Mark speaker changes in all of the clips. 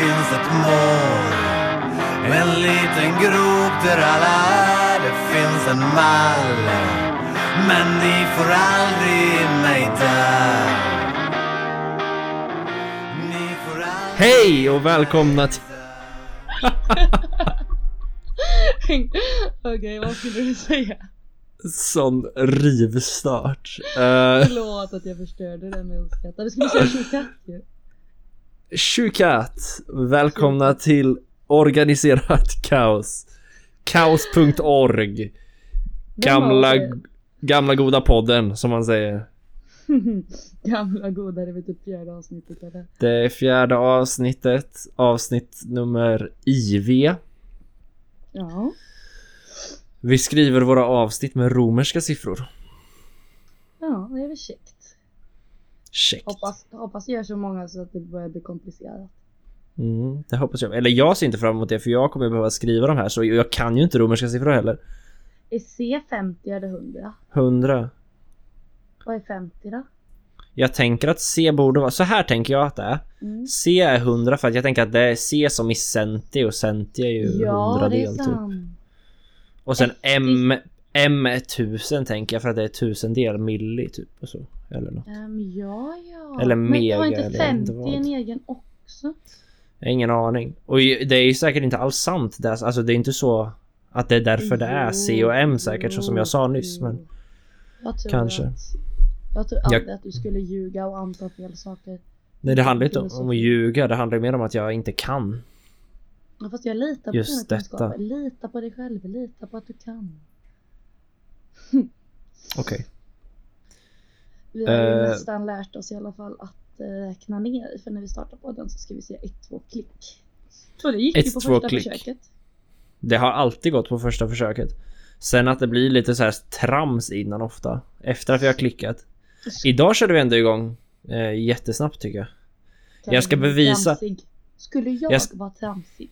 Speaker 1: finns ett mål. En liten grop där alla är, det finns en mall. Men ni får aldrig in mig där. Ni får aldrig
Speaker 2: Hej och välkomna till...
Speaker 3: Okej, vad skulle du säga?
Speaker 2: Sån rivstart. Uh,
Speaker 3: Förlåt att jag förstörde det med att skratta. Du skulle säga tjokatt ju.
Speaker 2: Tjukat! Välkomna till Organiserat Kaos. Kaos.org. Gamla, gamla goda podden som man säger.
Speaker 3: Gamla goda, det vet du fjärde avsnittet eller?
Speaker 2: Det är fjärde avsnittet, avsnitt nummer IV.
Speaker 3: Ja.
Speaker 2: Vi skriver våra avsnitt med romerska siffror.
Speaker 3: Ja, det är väl käckt.
Speaker 2: Check.
Speaker 3: Hoppas, hoppas det gör så många så att det börjar bli komplicerat.
Speaker 2: Mm, det hoppas jag. Eller jag ser inte fram emot det för jag kommer behöva skriva de här så jag kan ju inte romerska siffror heller.
Speaker 3: Är C 50 eller 100?
Speaker 2: 100.
Speaker 3: Vad är 50 då?
Speaker 2: Jag tänker att C borde vara... Så här tänker jag att det är.
Speaker 3: Mm.
Speaker 2: C är 100 för att jag tänker att det är C som i centi och centi är ju
Speaker 3: Ja, det är
Speaker 2: hundradel typ.
Speaker 3: sant.
Speaker 2: Och sen. M... M är tusen tänker jag för att det är tusendel milli typ och så. Eller något.
Speaker 3: Ehm, ja, ja.
Speaker 2: Eller
Speaker 3: Men
Speaker 2: mega,
Speaker 3: har inte
Speaker 2: eller jag vet inte
Speaker 3: 50
Speaker 2: vad.
Speaker 3: en egen också?
Speaker 2: Jag har ingen aning. Och det är ju säkert inte alls sant. Det är- Alltså det är inte så att det är därför det är C och M säkert så som jag sa nyss men...
Speaker 3: Jag tror
Speaker 2: Kanske.
Speaker 3: Att, jag tror
Speaker 2: Jag-
Speaker 3: aldrig att du skulle ljuga och anta fel saker.
Speaker 2: Nej det handlar inte om, om att ljuga, det handlar mer om att jag inte kan.
Speaker 3: Ja, fast jag litar på
Speaker 2: Just
Speaker 3: dina
Speaker 2: detta.
Speaker 3: kunskaper. Lita på dig själv. Lita på att du kan.
Speaker 2: Okej.
Speaker 3: Vi har ju
Speaker 2: Eh.
Speaker 3: nästan lärt oss i alla fall att eh, räkna ner. För när vi startar podden så ska vi säga 1, 2, klick. Så det gick ju
Speaker 2: Ett,
Speaker 3: på
Speaker 2: två,
Speaker 3: första
Speaker 2: klick.
Speaker 3: försöket.
Speaker 2: Det har alltid gått på första försöket. Sen att det blir lite så här trams innan ofta. Efter att vi har klickat. Idag körde vi ändå igång eh, jättesnabbt tycker jag. jag ska bevisa-
Speaker 3: Tramsig? Skulle jag,
Speaker 2: Jag
Speaker 3: vara tramsig?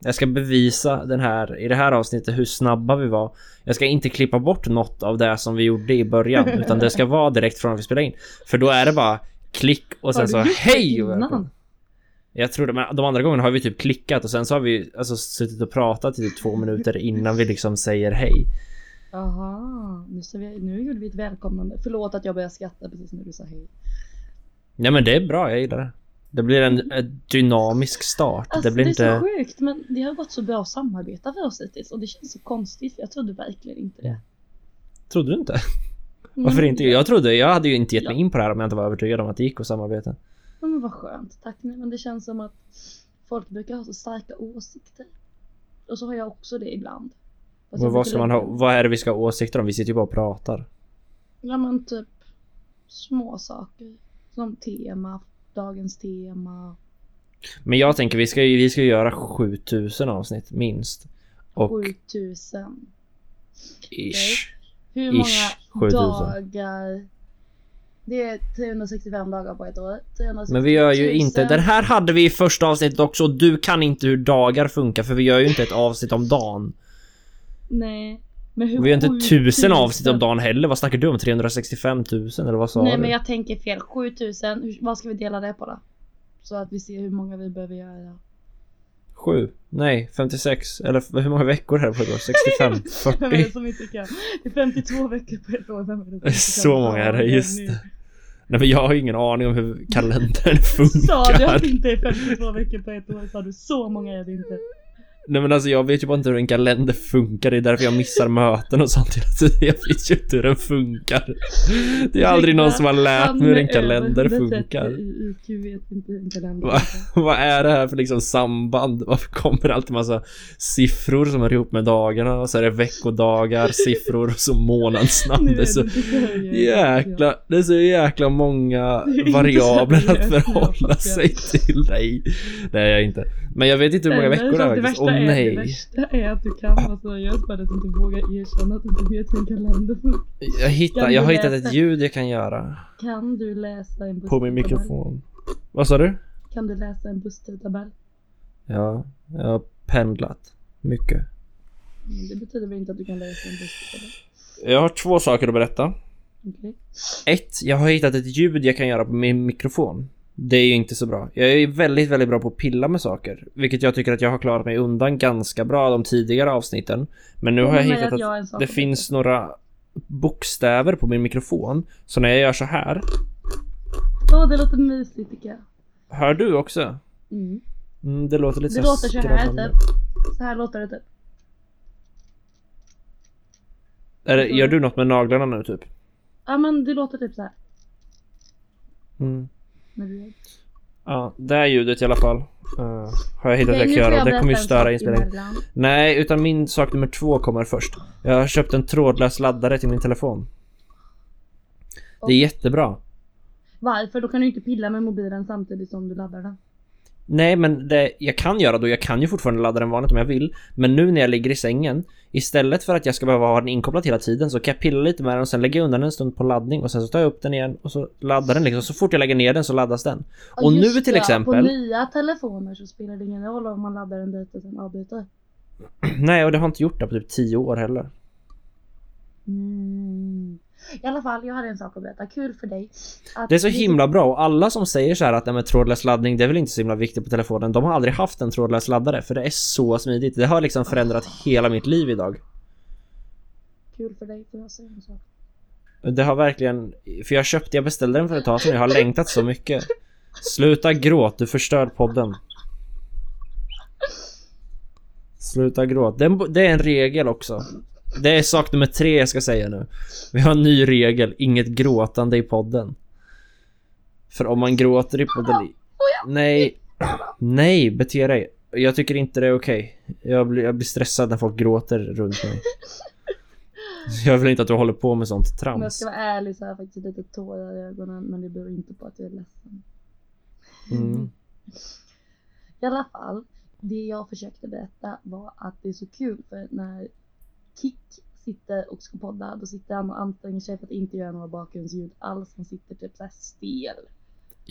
Speaker 2: Jag ska bevisa den här, i det här avsnittet hur snabba vi var. Jag ska inte klippa bort något av det som vi gjorde i början. utan det ska vara direkt från att vi spelade in. För då är det bara klick och sen så hej och välkommen. Jag tror det, men de andra gångerna har vi typ klickat och sen så har vi alltså suttit och pratat i typ två minuter innan vi liksom säger hej.
Speaker 3: Jaha, nu, vi, nu gjorde vi ett välkomnande. Förlåt att jag började skratta precis när du sa hej.
Speaker 2: Ja men det är bra, jag gillar det. Det blir en, dynamisk start.
Speaker 3: Alltså
Speaker 2: det blir
Speaker 3: det är
Speaker 2: inte...
Speaker 3: så sjukt men det har gått så bra att samarbeta för oss hittills och det känns så konstigt för jag trodde verkligen inte det.
Speaker 2: Trodde du inte? Varför
Speaker 3: Mm,
Speaker 2: inte? Jag trodde, jag hade ju inte gett mig in på det här om jag inte var övertygad om att det gick att samarbeta.
Speaker 3: Ja, men vad skönt, tack. Nej, men det känns som att folk brukar ha så starka åsikter. Och så har jag också det ibland. Fast
Speaker 2: Men vad ska man ha, vad är det vi ska ha åsikter om? Vi sitter ju bara och pratar.
Speaker 3: Ja men typ små saker. Som tema, dagens tema.
Speaker 2: Men jag tänker vi ska ju, vi ska göra 7000 avsnitt minst. Och
Speaker 3: 7000.
Speaker 2: ish.
Speaker 3: Hur
Speaker 2: Ish,
Speaker 3: många
Speaker 2: 7000.
Speaker 3: dagar? Det är 365 dagar på ett år. 365
Speaker 2: Men vi gör ju inte, den här hade vi i första avsnittet också och du kan inte hur dagar funkar för vi gör ju inte ett avsnitt om dagen.
Speaker 3: Nej.
Speaker 2: Vi gör inte
Speaker 3: 7000?
Speaker 2: tusen avsnitt om dagen heller, vad snackar du om? 365 000 eller vad sa
Speaker 3: Nej
Speaker 2: du?
Speaker 3: men jag tänker fel. 7000, hur, vad ska vi dela det på då? Så att vi ser hur många vi behöver göra.
Speaker 2: 7? Nej, 56? Eller hur många veckor är det på ett år? 65?
Speaker 3: Vem är det
Speaker 2: 40?
Speaker 3: som inte kan? Det är 52 veckor på ett år. Vem är det?
Speaker 2: Så många är det, just det. Nej men jag har ingen aning om hur kalendern
Speaker 3: Sa du
Speaker 2: funkar.
Speaker 3: att det inte är 52 veckor på ett år? Sa du så många är det inte?
Speaker 2: Nej men alltså jag vet ju bara inte hur en kalender funkar, det är därför jag missar möten och sånt hela tiden. Jag vet ju inte hur den funkar. Det är aldrig någon som har lärt mig hur en kalender funkar.
Speaker 3: I IQ vet inte hur en kalender
Speaker 2: Va?
Speaker 3: funkar.
Speaker 2: Vad är det här för liksom samband? Varför kommer det alltid massa siffror som hör ihop med dagarna? Och så är det veckodagar, siffror och så månadsnamn. Det är så jäkla, det är så jäkla många variabler att förhålla sig till. Nej, det är jag inte. Men jag vet inte hur många veckor det är faktiskt.
Speaker 3: Är, Det
Speaker 2: nej.
Speaker 3: värsta är att du kan vara seriös för att du inte vågar erkänna att du inte vet hur en kalender funkar.
Speaker 2: Jag, hittar, jag har hittat
Speaker 3: läsa?
Speaker 2: ett ljud jag kan göra.
Speaker 3: Kan du läsa en
Speaker 2: På min
Speaker 3: busstidtabell?
Speaker 2: mikrofon. Vad sa du?
Speaker 3: Kan du läsa en busstidtabell?
Speaker 2: Ja, jag har pendlat. Mycket.
Speaker 3: Men det betyder väl inte att du kan läsa en busstidtabell?
Speaker 2: Jag har två saker att berätta.
Speaker 3: Okej.
Speaker 2: Ett, jag har hittat ett ljud jag kan göra på min mikrofon. Det är ju inte så bra. Jag är väldigt, väldigt bra på att pilla med saker. Vilket jag tycker att jag har klarat mig undan ganska bra de tidigare avsnitten. Men nu har jag hittat
Speaker 3: att jag
Speaker 2: det finns några bokstäver på min mikrofon. Så när jag gör så här.
Speaker 3: Åh, det låter mysigt tycker jag.
Speaker 2: Hör du också?
Speaker 3: Mm.
Speaker 2: Mm, det låter lite
Speaker 3: Det
Speaker 2: så
Speaker 3: låter så här typ. Så här låter det typ.
Speaker 2: Är det, gör du något med naglarna nu typ?
Speaker 3: Ja men det låter typ så här.
Speaker 2: Mm.
Speaker 3: När du gör.
Speaker 2: Ja, det här ljudet i alla fall. eh, har jag hittat
Speaker 3: nu
Speaker 2: jag kan göra och det kommer ju störa inspelningen. Nej, utan min sak nummer två kommer först. Jag har köpt en trådlös laddare till min telefon. Det är jättebra.
Speaker 3: Varför? Då kan du inte pilla med mobilen samtidigt som du laddar den.
Speaker 2: Nej, men det jag kan göra då, jag kan ju fortfarande ladda den vanligt om jag vill. Men nu när jag ligger i sängen, istället för att jag ska behöva ha den inkopplad hela tiden så kan jag pilla lite med den och sen lägga undan den en stund på laddning och sen så tar jag upp den igen och så laddar den liksom. Så fort jag lägger ner den så laddas den.
Speaker 3: Ja,
Speaker 2: Och nu till
Speaker 3: det,
Speaker 2: exempel-
Speaker 3: På nya telefoner så spelar det ingen roll om man laddar den dit och sen avbyter.
Speaker 2: Nej, och det har inte gjort det på typ 10 år heller.
Speaker 3: Mm. I alla fall, jag hade en sak att berätta. Kul för dig.
Speaker 2: Det är så himla bra och alla som säger så här att nej, men trådlös laddning det är väl inte så himla viktigt på telefonen. De har aldrig haft en trådlös laddare för det är så smidigt. Det har liksom förändrat hela mitt liv idag.
Speaker 3: Kul för dig, får jag säga en sak.
Speaker 2: Det har verkligen... För jag köpte, jag beställde den för ett tag sedan. Jag har längtat så mycket. Sluta gråt, du förstör podden. Sluta gråt. Den, det är en regel också. Det är sak nummer tre jag ska säga nu. Vi har en ny regel, inget gråtande i podden. För om man gråter i podden... Nej. Nej, bete dig. Jag tycker inte det är okej. Jag, blir, jag blir stressad när folk gråter runt mig. Jag vill inte att du håller på med sånt
Speaker 3: Om jag
Speaker 2: trams.
Speaker 3: ska vara ärlig så har jag faktiskt lite tårar i ögonen men det beror inte på att jag är ledsen.
Speaker 2: Mm.
Speaker 3: I alla fall, det jag försökte berätta var att det är så kul för när Kick sitter och ska podda då sitter han och anstränger sig för att inte göra några bakgrundsljud alls. Han sitter typ såhär stel.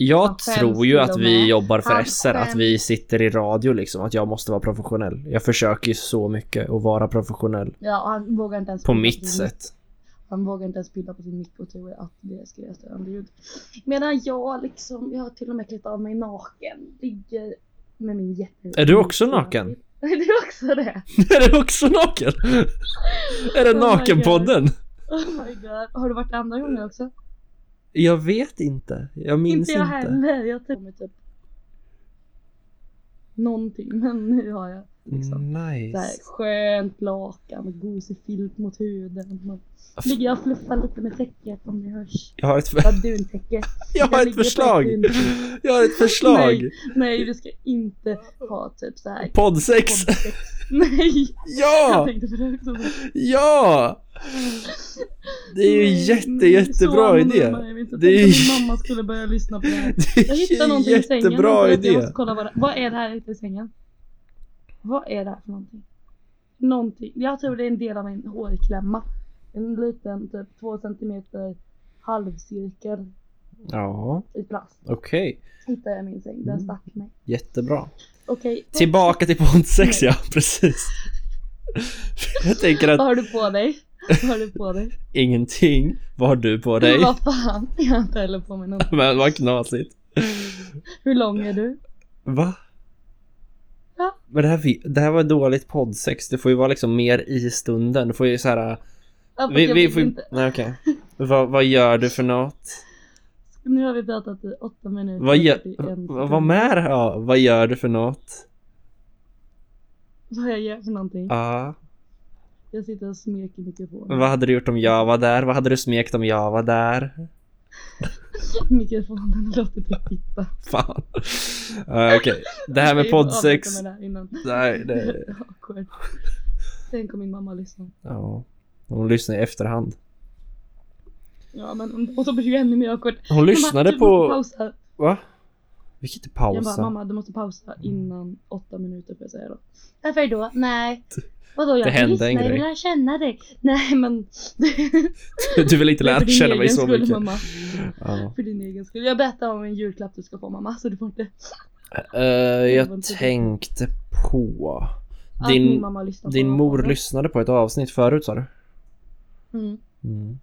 Speaker 2: Jag tror ju att vi
Speaker 3: med.
Speaker 2: jobbar för
Speaker 3: Han
Speaker 2: SR, att vi sitter i radio liksom, att jag måste vara professionell. Jag försöker ju så mycket att vara professionell.
Speaker 3: Ja och han vågar inte ens
Speaker 2: På mitt sätt.
Speaker 3: Han vågar inte ens pilla på sin mick och tror att det ska göra störande ljud. Medan jag liksom, jag har till och med klätt av mig naken. Ligger med min jätte...
Speaker 2: Är du också naken?
Speaker 3: Är du också det?
Speaker 2: Är du också naken? Är det
Speaker 3: Oh
Speaker 2: Nakenpodden?
Speaker 3: Oh my god. Har du varit andra gånger också?
Speaker 2: Jag vet inte. Jag minns
Speaker 3: inte
Speaker 2: inte.
Speaker 3: jag heller. Jag tror typ någonting. Men nu har jag liksom så här
Speaker 2: Nice.
Speaker 3: skönt lakan och gosig filt mot huden. Man ligger jag och fluffar lite med täcket om det hörs.
Speaker 2: Jag har ett,
Speaker 3: Bara duntäcke.
Speaker 2: jag har ett förslag. Jag har ett förslag.
Speaker 3: Nej, nej du ska inte ha typ så här.
Speaker 2: Poddsex.
Speaker 3: poddsex. Nej! Jag
Speaker 2: Ja!
Speaker 3: tänkte på det också.
Speaker 2: Ja! Det är ju
Speaker 3: Nej,
Speaker 2: jätte, jättebra
Speaker 3: så
Speaker 2: idé.
Speaker 3: Jag
Speaker 2: Det är ju-
Speaker 3: mamma skulle börja lyssna på det här.
Speaker 2: Det
Speaker 3: Jag hittade
Speaker 2: är
Speaker 3: någonting i sängen.
Speaker 2: jättebra
Speaker 3: Vänta, Jag
Speaker 2: idé.
Speaker 3: måste kolla vad det Vad är det här ute i sängen? Vad är det här för någonting? Någonting. Jag tror det är en del av min hårklämma. En liten typ två centimeter halvcirkel
Speaker 2: Ja,
Speaker 3: i plast.
Speaker 2: okej.
Speaker 3: Hittade jag min säng. Den
Speaker 2: Mm.
Speaker 3: stack mig.
Speaker 2: Jättebra.
Speaker 3: Okej.
Speaker 2: Tillbaka till poddsex ja, precis. Jag tänker
Speaker 3: Vad
Speaker 2: att
Speaker 3: har du på dig? Vad har du på dig?
Speaker 2: ingenting. Vad har du på dig?
Speaker 3: Vad fan? Jag har inte heller på mig något.
Speaker 2: Men vad knasigt.
Speaker 3: Hur lång är du?
Speaker 2: Va?
Speaker 3: Ja.
Speaker 2: Men det här, det här var dåligt poddsex. Det får ju vara liksom mer i stunden. Du får ju så här.
Speaker 3: Ja, fast
Speaker 2: Vi, vi får
Speaker 3: inte.
Speaker 2: Nej okej. Vad, vad gör du för något?
Speaker 3: Nu har vi pratat i åtta minuter.
Speaker 2: Vad gör...
Speaker 3: 41
Speaker 2: Vad med det? Ja, vad gör du för något?
Speaker 3: Vad jag gör för någonting?
Speaker 2: Ja.
Speaker 3: Jag sitter och smeker mikrofonen.
Speaker 2: Vad hade du gjort om jag var där? Vad hade du smekt om jag var där?
Speaker 3: Mikrofonen låter typ pippa.
Speaker 2: Fan. Ja, Okej. Det här med poddsex.
Speaker 3: det.
Speaker 2: Nej, det...
Speaker 3: Awkward. Tänk om min mamma lyssnar.
Speaker 2: Ja. Hon lyssnar i efterhand.
Speaker 3: Ja men och så blir det ju ännu mer awkward.
Speaker 2: Hon lyssnade på...
Speaker 3: Pausa.
Speaker 2: Va? Vi kan inte
Speaker 3: Jag bara,
Speaker 2: pausa.
Speaker 3: mamma du måste pausa innan åtta minuter får jag säga då. Varför då? Nej. Vadå jag
Speaker 2: Det hände en
Speaker 3: jag
Speaker 2: grej.
Speaker 3: vill lära känna dig. Nej men.
Speaker 2: Du vill inte lära känna mig så
Speaker 3: skull,
Speaker 2: mycket.
Speaker 3: Mamma.
Speaker 2: Ja.
Speaker 3: För din egen skull. Jag berättar om en julklapp du ska få mamma så du får inte.
Speaker 2: Eh, jag tänkte på...
Speaker 3: Att
Speaker 2: Din,
Speaker 3: mamma på
Speaker 2: din mor
Speaker 3: podden.
Speaker 2: lyssnade på ett avsnitt förut sa du?
Speaker 3: Mm.
Speaker 2: Mm.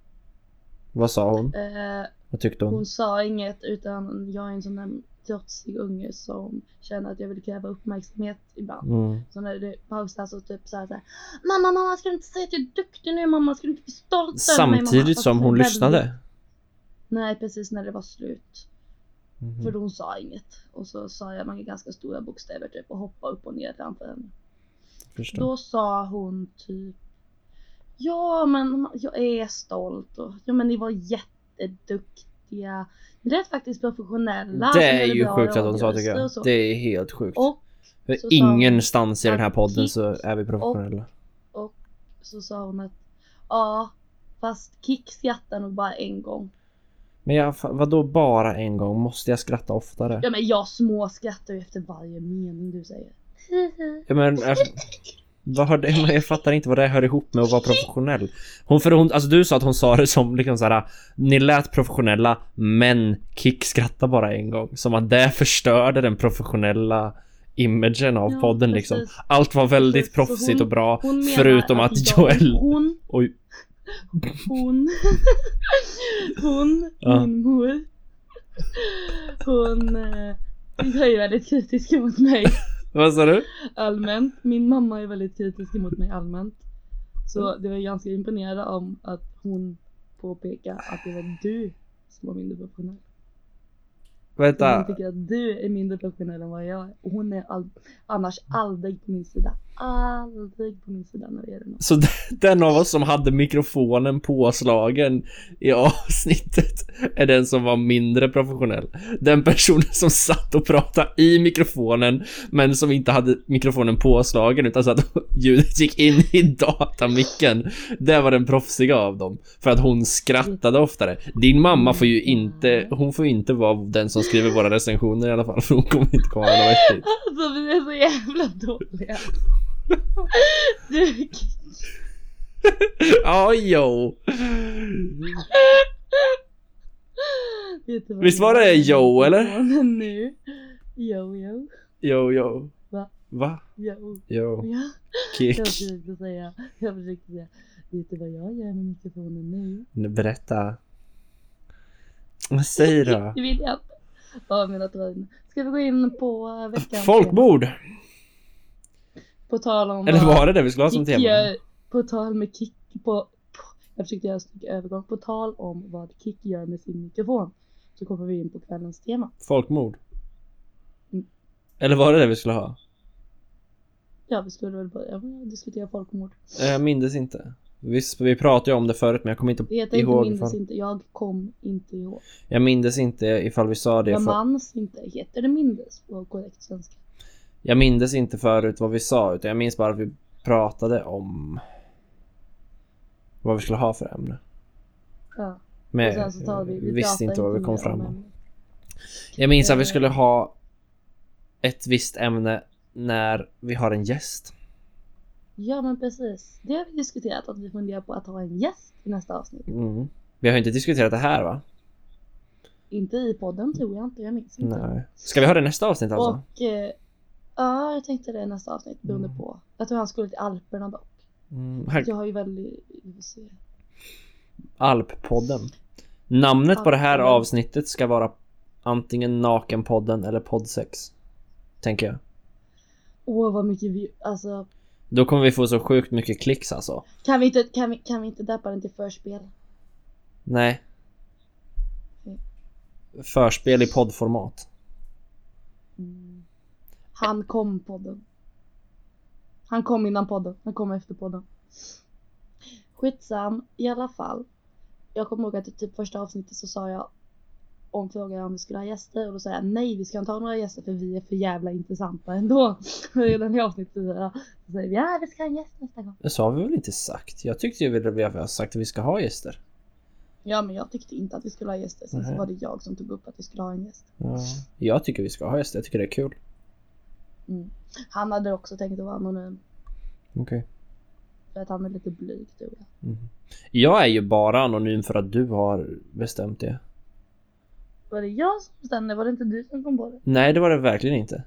Speaker 2: Vad sa hon?
Speaker 3: Eh,
Speaker 2: Vad tyckte hon?
Speaker 3: hon sa inget utan jag är en sån där trotsig unge som känner att jag vill kräva uppmärksamhet ibland.
Speaker 2: Mm.
Speaker 3: Så när det pausar så typ såhär såhär Mamma, mamma ska du inte säga att jag är duktig nu mamma? Ska du inte bli stolt över mig mamma?
Speaker 2: Samtidigt som hon
Speaker 3: väldigt-
Speaker 2: lyssnade.
Speaker 3: Nej precis när det var slut.
Speaker 2: Mhm.
Speaker 3: För hon sa inget. Och så sa jag med ganska stora bokstäver typ och hoppade upp och ner framför henne.
Speaker 2: Förstår.
Speaker 3: Då sa hon typ Ja men jag är stolt och ja men ni var jätteduktiga. Ni lät faktiskt professionella.
Speaker 2: Det är ju sjukt att hon sa tycker jag.
Speaker 3: och.
Speaker 2: Det är helt sjukt.
Speaker 3: Och
Speaker 2: För ingenstans i den här podden så är vi professionella.
Speaker 3: så sa hon att ja fast Kick skrattar nog bara en gång.
Speaker 2: Men jag, vadå bara en gång? Måste jag skratta oftare?
Speaker 3: Ja men jag småskrattar ju efter varje mening du säger.
Speaker 2: Ja, men, äh, vad har det, jag fattar inte vad det hör ihop med att vara professionell. Hon, för hon, alltså du sa att hon sa det som liksom såhär, ni lät professionella men Kick skrattar bara en gång. Som att det förstörde den professionella imagen av
Speaker 3: Ja,
Speaker 2: podden
Speaker 3: precis.
Speaker 2: liksom. Allt var väldigt
Speaker 3: Precis,
Speaker 2: proffsigt
Speaker 3: hon-
Speaker 2: och bra
Speaker 3: Hon
Speaker 2: förutom att,
Speaker 3: jag-
Speaker 2: Joel...
Speaker 3: Hon,
Speaker 2: Oj.
Speaker 3: hon, hon,
Speaker 2: Ja.
Speaker 3: min mor. Hon eh, är ju väldigt kritisk mot mig
Speaker 2: Vad sa du?
Speaker 3: allmänt. Min mamma är väldigt kritisk mot mig allmänt. Så det var ganska imponerande om att hon påpekade att det var du som var mindre professionell. Hon
Speaker 2: Vänta.
Speaker 3: tycker att du är mindre professionell än vad jag är. Och hon är all, annars aldrig på min sida. Aldrig på min sida när det gäller något.
Speaker 2: Så den av oss som hade mikrofonen påslagen i avsnittet är den som var mindre professionell. Den personen som satt och pratade i mikrofonen men som inte hade mikrofonen påslagen utan så att ljudet gick in i datamicken. Det var den proffsiga av dem. För att hon skrattade oftare. Din mamma får ju inte, hon får ju inte vara den som skriver våra recensioner i alla fall för hon kommer inte komma med något vettigt.
Speaker 3: Alltså vi är så jävla dåliga. Du,
Speaker 2: Ja, jo. Visst var det Joe, eller?
Speaker 3: Nu. Jo, jo,
Speaker 2: Jo, jo.
Speaker 3: Va?
Speaker 2: Va?
Speaker 3: jo.
Speaker 2: Jo.
Speaker 3: Ja.
Speaker 2: Kick.
Speaker 3: Jag försökte säga, jag försökte säga. Vet du vad jag gör med mikrofonen nu?
Speaker 2: Nu, Berätta. Vad säger du?
Speaker 3: Det vill jag inte. Ja, mina. Ska vi gå in på veckans
Speaker 2: Folkmord!
Speaker 3: På tal om
Speaker 2: Eller var det det vi skulle ha som tema?
Speaker 3: gör, på tal med Kick, på, på jag försökte göra en övergång. På tal om vad Kick gör med sin mikrofon. Så kommer vi in på kvällens tema.
Speaker 2: Folkmord?
Speaker 3: Mm.
Speaker 2: Eller var det det vi skulle ha?
Speaker 3: Ja, vi skulle väl börja diskutera folkmord.
Speaker 2: Jag minns inte. Visst, vi pratade ju om det förut men jag kommer inte
Speaker 3: Det heter inte
Speaker 2: ihåg
Speaker 3: mindes
Speaker 2: ifall...
Speaker 3: inte, jag kom inte ihåg.
Speaker 2: Jag minns inte ifall vi sa det
Speaker 3: Jag
Speaker 2: för...
Speaker 3: minns inte, heter det mindes på korrekt svenska?
Speaker 2: Jag minns inte förut vad vi sa utan jag minns bara att vi pratade om vad vi skulle ha för ämne.
Speaker 3: Ja.
Speaker 2: Men
Speaker 3: vi, vi
Speaker 2: visste inte vad vi kom
Speaker 3: om
Speaker 2: fram om.
Speaker 3: ämnet.
Speaker 2: Jag minns att vi
Speaker 3: Eh.
Speaker 2: skulle ha ett visst ämne när vi har en gäst.
Speaker 3: Ja men precis. Det har vi diskuterat att vi funderar på att ha en gäst i nästa avsnitt.
Speaker 2: Mm. Vi har inte diskuterat det här va?
Speaker 3: Inte i podden tror jag inte, jag minns inte.
Speaker 2: Nej. Ska vi ha det nästa avsnitt alltså?
Speaker 3: Och eh, ja, jag tänkte det i nästa avsnitt beroende
Speaker 2: Mm.
Speaker 3: på. Jag tror han skulle till Alperna dock.
Speaker 2: Mm, här,
Speaker 3: Jag har ju väldigt.
Speaker 2: Alppodden. Namnet på det här
Speaker 3: Alppodden.
Speaker 2: avsnittet ska vara antingen Nakenpodden eller Poddsex. Tänker jag.
Speaker 3: Åh vad mycket vi, alltså.
Speaker 2: Då kommer vi få så sjukt mycket klicks alltså.
Speaker 3: Kan vi inte, kan vi, kan vi inte döpa den till förspel?
Speaker 2: Nej. Förspel i poddformat.
Speaker 3: Mm. Han kom podden. Han kom innan podden, han kom efter podden. Skitsam, i alla fall. Jag kommer ihåg att i typ första avsnittet så sa jag om frågan om vi skulle ha gäster och då sa jag nej vi ska inte ha några gäster för vi är för jävla intressanta ändå. Redan i avsnittet så så säger vi ja vi ska ha en gäst nästa gång.
Speaker 2: Det sa vi väl inte sagt? Jag tyckte ju att vi har sagt att vi ska ha gäster.
Speaker 3: Ja men jag tyckte inte att vi skulle ha gäster sen så var det jag som tog upp att vi skulle ha en gäst.
Speaker 2: Ja. Jag tycker vi ska ha gäster. Jag tycker det är kul.
Speaker 3: Mm. Han hade också tänkt att vara anonym
Speaker 2: Okej.
Speaker 3: för att han är lite blyg tror jag.
Speaker 2: Mhm. Jag är ju bara anonym för att du har bestämt det.
Speaker 3: Var det jag som bestämde? Var det inte du som kom på det?
Speaker 2: Nej, det var det verkligen inte.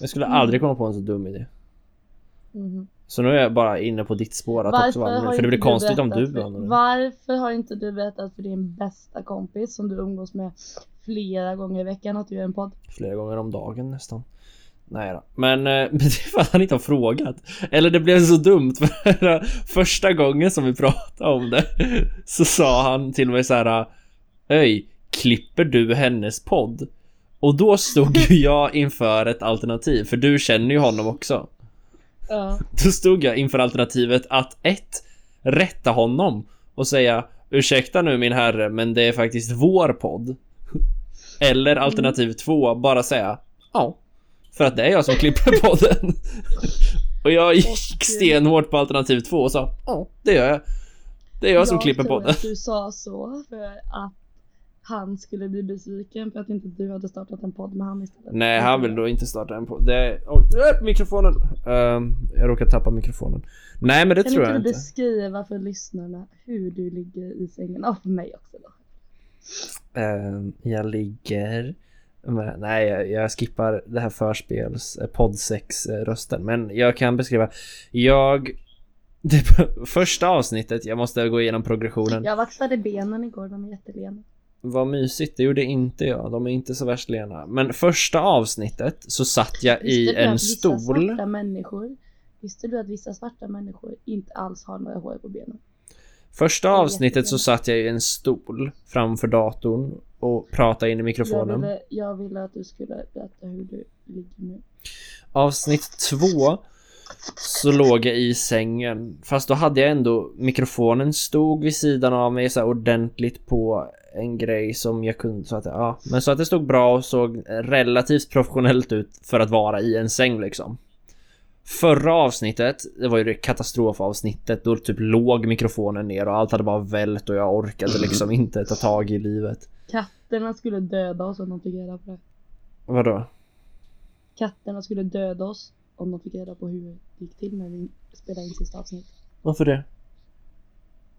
Speaker 2: Jag skulle
Speaker 3: Mm.
Speaker 2: aldrig komma på en så dum idé.
Speaker 3: Mhm.
Speaker 2: Så nu är jag bara inne på ditt spår att också vara
Speaker 3: har
Speaker 2: För det blir konstigt om du
Speaker 3: för,
Speaker 2: in.
Speaker 3: Varför har inte du berättat för din bästa kompis som du umgås med flera gånger i veckan att du gör en podd?
Speaker 2: Flera gånger om dagen nästan. Nej då. Men, eh, men det är för att han inte har frågat. Eller det blev så dumt för första gången som vi pratade om det så sa han till mig så här. Öj, klipper du hennes podd? Och då stod ju jag inför ett alternativ, för du känner ju honom också.
Speaker 3: Ja.
Speaker 2: Då stod jag inför alternativet att ett, rätta honom och säga ursäkta nu min herre, men det är faktiskt vår podd. Eller alternativ två, bara säga ja, för att det är jag som klipper podden. Och jag gick stenhårt på alternativ två och sa ja, det gör jag. Det är jag som klipper
Speaker 3: tror
Speaker 2: podden.
Speaker 3: att du sa så för att han skulle bli besviken för att inte du hade startat en podd med han istället.
Speaker 2: Nej, han vill då inte starta en podd. Det är... Oj, äh, mikrofonen! Ehm, jag råkade tappa mikrofonen. Nej, men det
Speaker 3: Kan
Speaker 2: tror
Speaker 3: inte
Speaker 2: jag
Speaker 3: du beskriva för lyssnarna hur du ligger i sängen? Och för mig också då.
Speaker 2: Ehm, jag ligger... Men, nej, jag, jag skippar det här förspels eh, podd 6 rösten. Men jag kan beskriva. Jag... Det första avsnittet, jag måste gå igenom progressionen.
Speaker 3: Jag vaxade benen igår, de är jättelena.
Speaker 2: Vad mysigt, det gjorde inte jag. De är inte så värst lena. Men första avsnittet så satt jag i
Speaker 3: Visste du
Speaker 2: en
Speaker 3: att vissa
Speaker 2: stol.
Speaker 3: svarta människor Visste du att vissa svarta människor inte alls har några hår på benen?
Speaker 2: Första avsnittet så satt jag i en stol framför datorn och pratade in i
Speaker 3: Jag
Speaker 2: mikrofonen.
Speaker 3: ville, jag ville att du skulle berätta hur du ligger nu.
Speaker 2: Avsnitt två så låg jag i sängen. Fast då hade jag ändå mikrofonen stod vid sidan av mig så ordentligt på en grej som jag kunde så att ja, men så att det stod bra och såg relativt professionellt ut för att vara i en säng liksom. Förra avsnittet, det var ju det katastrofavsnittet, då typ låg mikrofonen ner och allt hade bara vält och jag orkade liksom inte ta tag i livet.
Speaker 3: Katterna skulle döda oss om de fick reda på det.
Speaker 2: Vadå?
Speaker 3: Katterna skulle döda oss om de fick reda på hur det gick till när vi spelade in sista avsnittet.
Speaker 2: Varför det?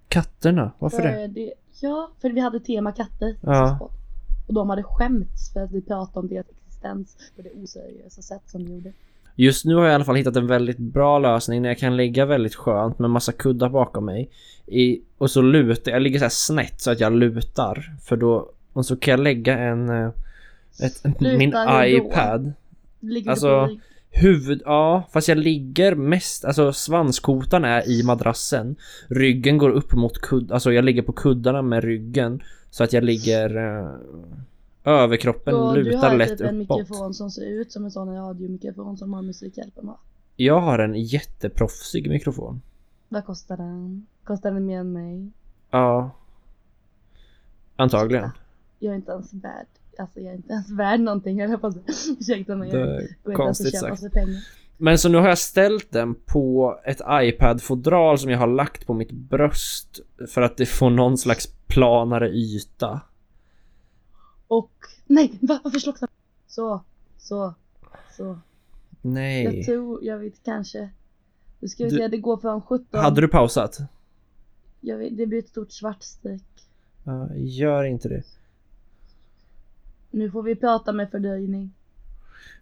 Speaker 2: Katterna? Varför det?
Speaker 3: det? Ja, för vi hade tema katter.
Speaker 2: Ja.
Speaker 3: Och de hade skämts för att vi pratade om deras existens på det oseriösa sätt som vi gjorde.
Speaker 2: Just nu har jag i alla fall hittat en väldigt bra lösning när jag kan ligga väldigt skönt med massa kuddar bakom mig. I, och så lutar jag, ligger så här snett så att jag lutar. För då, och så kan jag lägga en... eh, Ett, min iPad.
Speaker 3: Ligger
Speaker 2: Alltså,
Speaker 3: du?
Speaker 2: Huvud, ja, fast jag ligger mest, alltså svanskotan är i madrassen. Ryggen går upp mot kudd, alltså jag ligger på kuddarna med ryggen. Så att jag ligger... Eh, överkroppen
Speaker 3: Så du
Speaker 2: lutar
Speaker 3: har
Speaker 2: lätt
Speaker 3: typ en
Speaker 2: uppåt.
Speaker 3: mikrofon som ser ut som en sån radiomikrofon som har musikhjälpen va?
Speaker 2: Jag har en jätteproffsig mikrofon.
Speaker 3: Vad kostar den? Kostar den mer än mig?
Speaker 2: Ja. Antagligen.
Speaker 3: Jag är inte ens värd, alltså jag är inte ens värd någonting jag på. Ursäkta mig, jag går inte ens att
Speaker 2: konstigt
Speaker 3: köpa
Speaker 2: sagt.
Speaker 3: för pengar.
Speaker 2: Men så nu har jag ställt den på ett iPad-fodral som jag har lagt på mitt bröst. För att det får någon slags planare yta.
Speaker 3: Och, nej, va, varför slocknade Så, så, så. Jag
Speaker 2: Nej.
Speaker 3: tror, jag vet kanske. Nu ska vi se, det går från 17.
Speaker 2: Hade du pausat?
Speaker 3: Jag vet, det blir ett stort svart streck.
Speaker 2: Ja, gör inte det.
Speaker 3: Nu får vi prata med fördröjning.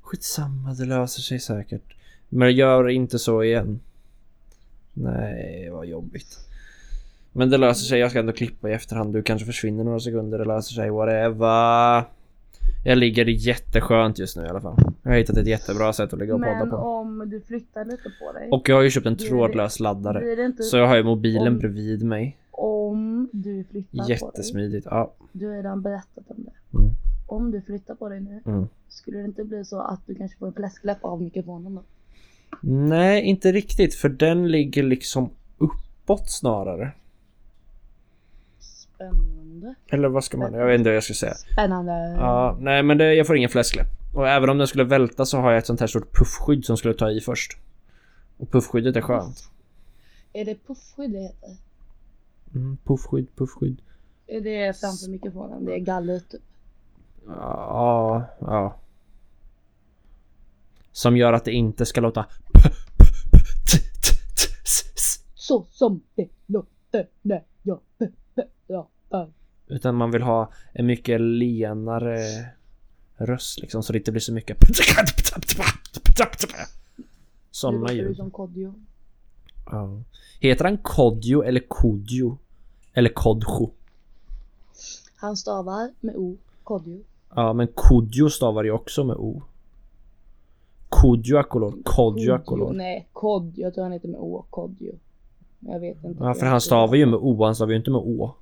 Speaker 2: Skitsamma, det löser sig säkert. Men gör inte så igen. Nej, vad jobbigt. Men det löser sig, jag ska ändå klippa i efterhand. Du kanske försvinner några sekunder, det löser sig, whatever. Jag ligger jätteskönt just nu i alla fall. Jag har hittat ett jättebra sätt att ligga och podda
Speaker 3: Men
Speaker 2: på.
Speaker 3: om du flyttar lite på dig.
Speaker 2: Och jag har ju köpt en trådlös laddare.
Speaker 3: Inte,
Speaker 2: Så jag har ju mobilen
Speaker 3: om-
Speaker 2: bredvid mig.
Speaker 3: om du flyttar på dig.
Speaker 2: Jättesmidigt. Ja.
Speaker 3: Du har redan berättat om det. Om du flyttar på dig nu.
Speaker 2: Mm.
Speaker 3: Skulle det inte bli så att du kanske får en fläskläpp av mikrofonen då?
Speaker 2: Nej, inte riktigt. För den ligger liksom uppåt snarare.
Speaker 3: Spännande.
Speaker 2: Eller vad ska man... Jag vet inte vad jag ska säga.
Speaker 3: Spännande.
Speaker 2: Ja, nej men det, jag får ingen fläskläpp. Och även om den skulle välta så har jag ett sånt här stort puffskydd som skulle ta i först. Och puffskyddet är skönt.
Speaker 3: Är det puffskydd det heter?
Speaker 2: Mm, puffskydd, puffskydd.
Speaker 3: Är det framför mikrofonen? Det är galler typ.
Speaker 2: Ja, ja. Som gör att det inte ska låta
Speaker 3: Så som det låter när jag pratar.
Speaker 2: Utan man vill ha en mycket lenare röst liksom så det inte blir så mycket
Speaker 3: du
Speaker 2: ljud.
Speaker 3: som Kodjo.
Speaker 2: Ja. Heter han Kodjo eller Kodjo? Eller Kodjo?
Speaker 3: Han stavar med O, Kodjo.
Speaker 2: Ja, men Kodjo stavar ju också med O. Kodjoakolor, Kodjoakolor.
Speaker 3: Nej, Kodjo. Jag tror han heter med O, Kodjo. Jag vet inte.
Speaker 2: Ja, för han stavar ju med O, han stavar ju inte med Å.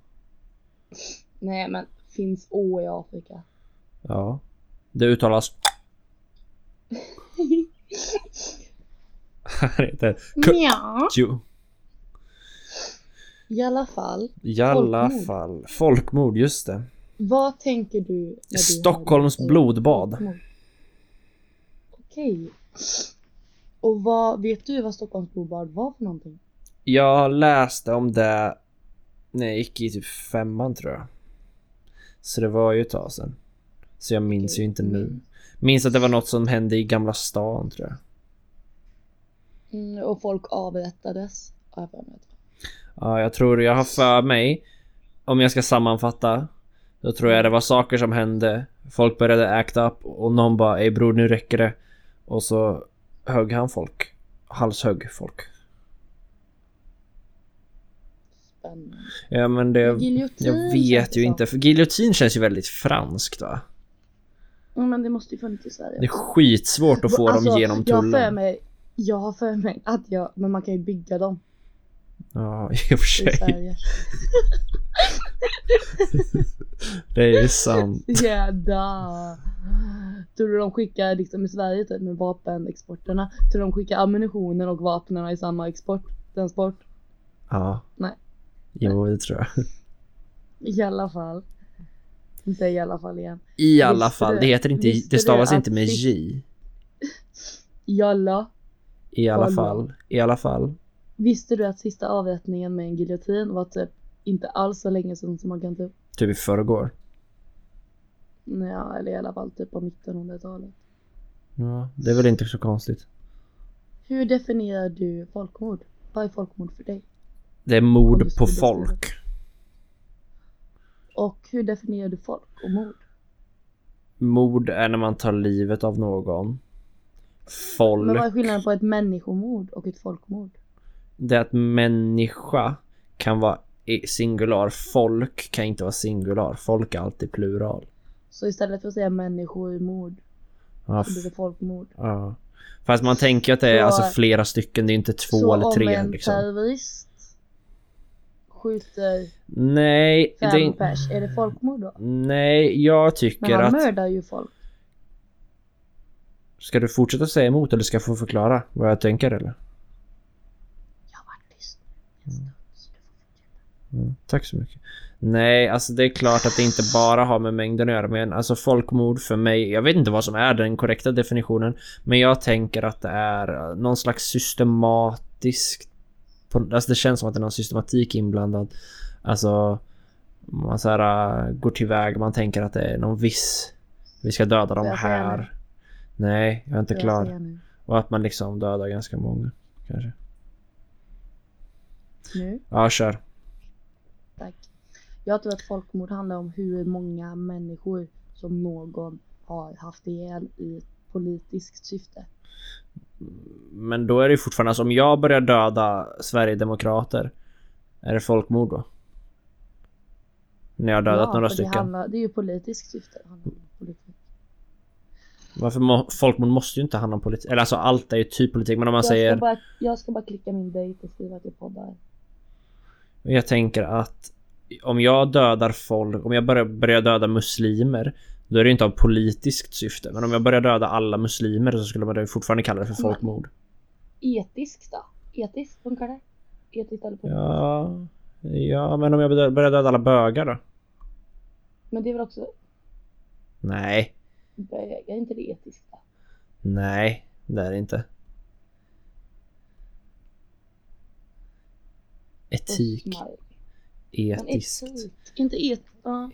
Speaker 3: Nej, men finns O i Afrika?
Speaker 2: Ja. Det uttalas... Han heter. Kodjo.
Speaker 3: I alla fall.
Speaker 2: I alla
Speaker 3: Folkmord.
Speaker 2: fall. Folkmord, just det.
Speaker 3: Vad tänker du?
Speaker 2: Stockholms
Speaker 3: hör-
Speaker 2: blodbad.
Speaker 3: Okej. Och vad, vet du vad Stockholms blodbad var för någonting?
Speaker 2: Jag läste om det när jag gick i typ femman tror jag. Så det var ju ett tag sedan. Så jag minns
Speaker 3: Okej.
Speaker 2: ju inte nu. Minns att det var något som hände i Gamla stan tror jag.
Speaker 3: Mm, och folk avrättades.
Speaker 2: Ja, jag tror jag har för mig, om jag ska sammanfatta, då tror jag det var saker som hände. Folk började act up och någon bara ey bror nu räcker det. Och så högg han folk. Halshögg folk.
Speaker 3: Spännande.
Speaker 2: Ja men det...
Speaker 3: Giljotin
Speaker 2: Jag vet ju inte, för giljotin känns ju väldigt franskt va?
Speaker 3: Men det måste ju funnits i Sverige.
Speaker 2: Det är skitsvårt att få
Speaker 3: Alltså,
Speaker 2: dem genom
Speaker 3: Jag har för
Speaker 2: tullen.
Speaker 3: mig, jag har för mig att jag, men man kan ju bygga dem
Speaker 2: Ja, i och för
Speaker 3: i
Speaker 2: sig.
Speaker 3: Sverige.
Speaker 2: Det är sant.
Speaker 3: Jädra. Tror du de skickar liksom i Sverige typ med vapenexporterna? Tror du de skickar ammunitionen och vapnen i samma export? Transport?
Speaker 2: Ja.
Speaker 3: Nej.
Speaker 2: Jo, det tror jag.
Speaker 3: I alla fall. Säger i alla fall igen.
Speaker 2: I alla
Speaker 3: Visste
Speaker 2: fall, det heter inte, det stavas inte med J.
Speaker 3: Jalla.
Speaker 2: I alla fall. I alla fall.
Speaker 3: Visste du att sista avrättningen med en giljotin var typ inte alls så länge sedan som man kan typ
Speaker 2: Typ i förrgår.
Speaker 3: Ja, eller i alla fall typ på 1900-talet.
Speaker 2: Ja, det är väl inte så konstigt.
Speaker 3: Hur definierar du folkmord? Vad är folkmord för dig?
Speaker 2: Det är mord på folk.
Speaker 3: Och hur definierar du folk och mord?
Speaker 2: Mord är när man tar livet av någon.
Speaker 3: Men
Speaker 2: Folk,
Speaker 3: vad är skillnaden på ett människomord och ett folkmord?
Speaker 2: det är att människa kan vara singular. Folk kan inte vara singular. Folk är alltid plural.
Speaker 3: Så istället för att säga människomord
Speaker 2: Ja,
Speaker 3: så blir det folkmord.
Speaker 2: Ja. Fast man tänker att det är
Speaker 3: Så-
Speaker 2: alltså flera stycken, det är inte två
Speaker 3: så
Speaker 2: eller tre
Speaker 3: om en
Speaker 2: liksom.
Speaker 3: terrorist skjuter
Speaker 2: Nej, det
Speaker 3: fem
Speaker 2: är...
Speaker 3: pers, är det folkmord då?
Speaker 2: Nej, jag
Speaker 3: Men
Speaker 2: tycker
Speaker 3: han
Speaker 2: att...
Speaker 3: mördar ju folk.
Speaker 2: Ska du fortsätta säga emot eller ska jag få förklara vad jag tänker eller?
Speaker 3: Jag har varit tyst en stund, så du får fortsätta.
Speaker 2: Mm, tack så mycket. Nej, alltså det är klart att det inte bara har med mängden att göra men alltså folkmord för mig, jag vet inte vad som är den korrekta definitionen men jag tänker att det är eh, någon slags systematisk på, alltså det känns som att det är någon systematik inblandad. Alltså man så här, äh, går tillväg, man tänker att det är någon viss vi ska döda dem här. Nej, jag är inte
Speaker 3: jag
Speaker 2: klar. Och att man liksom dödar ganska många kanske.
Speaker 3: Nu?
Speaker 2: Ja, kör.
Speaker 3: Tack. Jag tror att folkmord handlar om hur många människor som någon har haft ihjäl i politiskt syfte.
Speaker 2: Men då är det fortfarande, alltså om jag börjar döda Sverigedemokrater Är det folkmord då? När jag har dödat
Speaker 3: ja,
Speaker 2: några
Speaker 3: för
Speaker 2: stycken
Speaker 3: Det, handlar, det är ju politiskt syfte. det politik.
Speaker 2: Varför må, folkmord måste ju inte handla om politik Eller alltså allt är ju typ politik men om man
Speaker 3: Jag
Speaker 2: säger
Speaker 3: ska, bara, jag ska bara klicka min dejt och skriva att jag poddar.
Speaker 2: Jag tänker att Om jag dödar folk, om jag börjar, börjar döda muslimer Då är det inte av politiskt syfte Men om jag börjar döda alla muslimer så skulle man fortfarande kalla det för folkmord
Speaker 3: Etiskt då? Etiskt, funkar det? Etiskt eller politiskt?
Speaker 2: Ja Ja men om jag börjar börjar döda alla bögar då?
Speaker 3: Men det är väl också
Speaker 2: Nej
Speaker 3: bögar, är inte det etiskt då?
Speaker 2: Nej, det är det inte. Etik.
Speaker 3: Men
Speaker 2: etiskt.
Speaker 3: etik, inte et... Ja.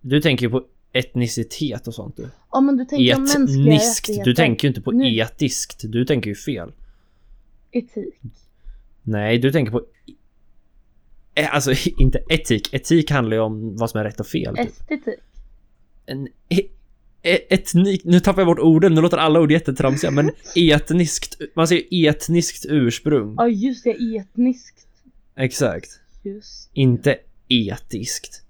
Speaker 2: Du tänker ju på etnicitet och sånt du.
Speaker 3: ja men du tänker om mänskliga
Speaker 2: Etniskt. Du tänker ju inte på
Speaker 3: Nu.
Speaker 2: etiskt. Du tänker ju fel.
Speaker 3: Etik.
Speaker 2: Nej, du tänker på... Eh, Alltså inte etik. Etik handlar ju om vad som är rätt och fel. Typ.
Speaker 3: Estetik.
Speaker 2: En, e- e- etnik, nu tappar jag bort orden, nu låter alla ord jättetramsiga, men etniskt, man säger etniskt ursprung.
Speaker 3: Ja just det, etniskt.
Speaker 2: Exakt.
Speaker 3: Just.
Speaker 2: Inte etiskt.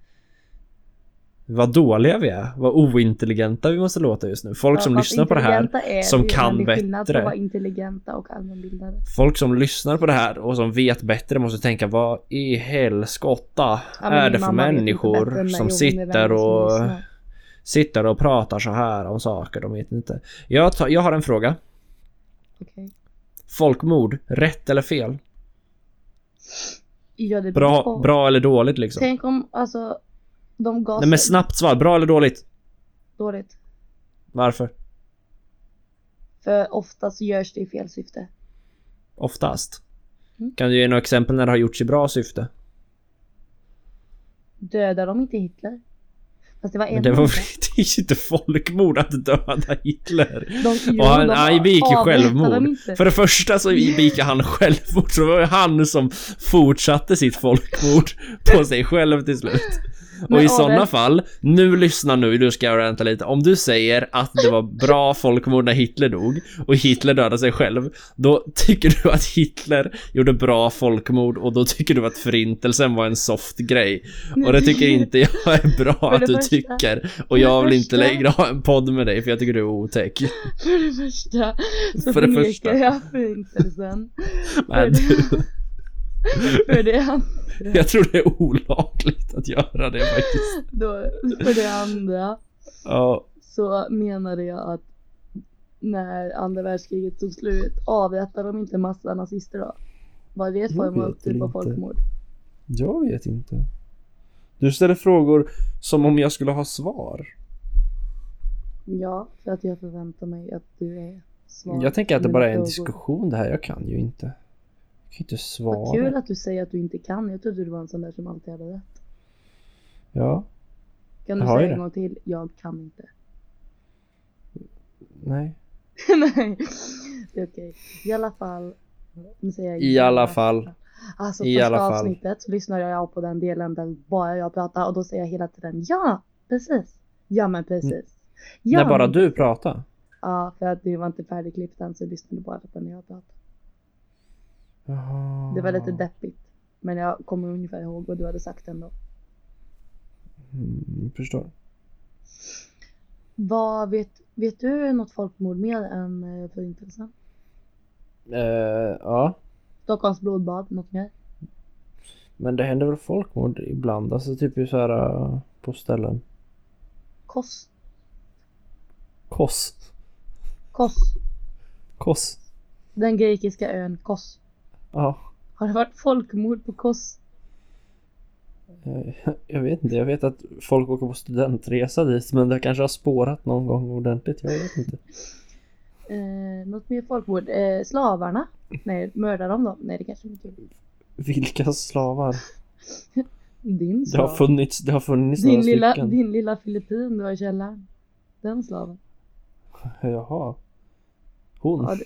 Speaker 2: Vad dåliga vi är, vad ointelligenta vi måste låta just nu. Folk
Speaker 3: Ja,
Speaker 2: som lyssnar på det här, som kan
Speaker 3: på
Speaker 2: bättre.
Speaker 3: vara intelligenta och allmänbildade.
Speaker 2: folk som lyssnar på det här och som vet bättre måste tänka vad i helskotta
Speaker 3: Ja,
Speaker 2: är det för människor som sitter
Speaker 3: som
Speaker 2: och
Speaker 3: lyssnar.
Speaker 2: sitter och pratar så här om saker de vet inte. Jag, tar, jag har en fråga.
Speaker 3: Okej.
Speaker 2: Folkmord, rätt eller fel?
Speaker 3: Ja, det
Speaker 2: Bra,
Speaker 3: på.
Speaker 2: bra eller dåligt liksom?
Speaker 3: Tänk om, alltså, de gav
Speaker 2: Nej men snabbt svar, bra eller dåligt?
Speaker 3: Dåligt.
Speaker 2: Varför?
Speaker 3: För oftast görs det i fel syfte.
Speaker 2: Oftast.
Speaker 3: Mm.
Speaker 2: Kan du ge några exempel när det har gjorts i bra syfte?
Speaker 3: Dödar de inte Hitler? Fast det var en
Speaker 2: Men det var det är ju inte folkmord att döda Hitler.
Speaker 3: De, jo,
Speaker 2: Och han, han begick ju självmord. För det första så begick han självmord, så det var ju han som fortsatte sitt folkmord på sig själv till slut. Och i sådana fall, nu lyssna nu, du ska jag vänta lite. Om du säger att det var bra folkmord när Hitler dog och Hitler dödade sig själv, då tycker du att Hitler gjorde bra folkmord och då tycker du att förintelsen var en soft grej. Och det tycker inte jag är bra att du
Speaker 3: första-
Speaker 2: tycker. Och jag vill inte längre ha en podd med dig för jag tycker du är otäck.
Speaker 3: För det första så
Speaker 2: För det
Speaker 3: förnekar
Speaker 2: första.
Speaker 3: jag förintelsen.
Speaker 2: Men du,
Speaker 3: För det andra,
Speaker 2: jag tror det är olagligt att göra det faktiskt.
Speaker 3: då, för det andra
Speaker 2: Ja,
Speaker 3: så menade jag att när andra världskriget tog slut avrättade de inte massa nazister då? Var det ett form av typ av folkmord?
Speaker 2: jag vet inte. Du ställer frågor som om jag skulle ha svar.
Speaker 3: Ja, för att jag förväntar mig att du är svar
Speaker 2: Jag tänker att det bara är en
Speaker 3: frågor.
Speaker 2: diskussion det här. Jag kan ju inte. Jag kan inte
Speaker 3: Vad kul
Speaker 2: svara.
Speaker 3: att du säger att du inte kan. Jag trodde du var en sån där som alltid hade rätt.
Speaker 2: Ja,
Speaker 3: Kan du säga en gång till? Jag kan inte.
Speaker 2: nej.
Speaker 3: Nej, det är okej. I alla fall. Nu säger jag
Speaker 2: I alla fall.
Speaker 3: Alltså
Speaker 2: I
Speaker 3: första avsnittet så lyssnar jag på den delen där bara jag pratar och då säger jag hela tiden ja, precis. Ja men precis. Ja,
Speaker 2: När bara du pratar.
Speaker 3: Ja, för att det var inte färdigklippt än så jag lyssnade bara på när jag pratade.
Speaker 2: Jaha.
Speaker 3: Det var lite deppigt. Men jag kommer ungefär ihåg vad du hade sagt ändå.
Speaker 2: Mm, förstår.
Speaker 3: Vad vet, vet du något folkmord mer än eh, förintelsen?
Speaker 2: Eh, ja.
Speaker 3: Stockholms blodbad, något mer?
Speaker 2: Men det händer väl folkmord ibland. Alltså typ i så här eh, på ställen.
Speaker 3: Kos?
Speaker 2: Kos.
Speaker 3: Kos?
Speaker 2: Kos.
Speaker 3: Den grekiska ön Kos.
Speaker 2: Ja.
Speaker 3: Har det varit folkmord på Kos?
Speaker 2: Eh, Jag vet inte, jag vet att folk åker på studentresa dit men det kanske har spårat någon gång ordentligt, jag vet inte.
Speaker 3: Eh, något mer folkmord? Eh, slavarna? Nej, mördar de dem? Nej, det kanske inte är.
Speaker 2: Vilka slavar?
Speaker 3: Din
Speaker 2: Det har
Speaker 3: slav.
Speaker 2: funnits, det har funnits
Speaker 3: din,
Speaker 2: några
Speaker 3: lilla,
Speaker 2: stycken.
Speaker 3: din lilla filippin du har i källaren. Den slaven.
Speaker 2: Jaha. Hon?
Speaker 3: Har du,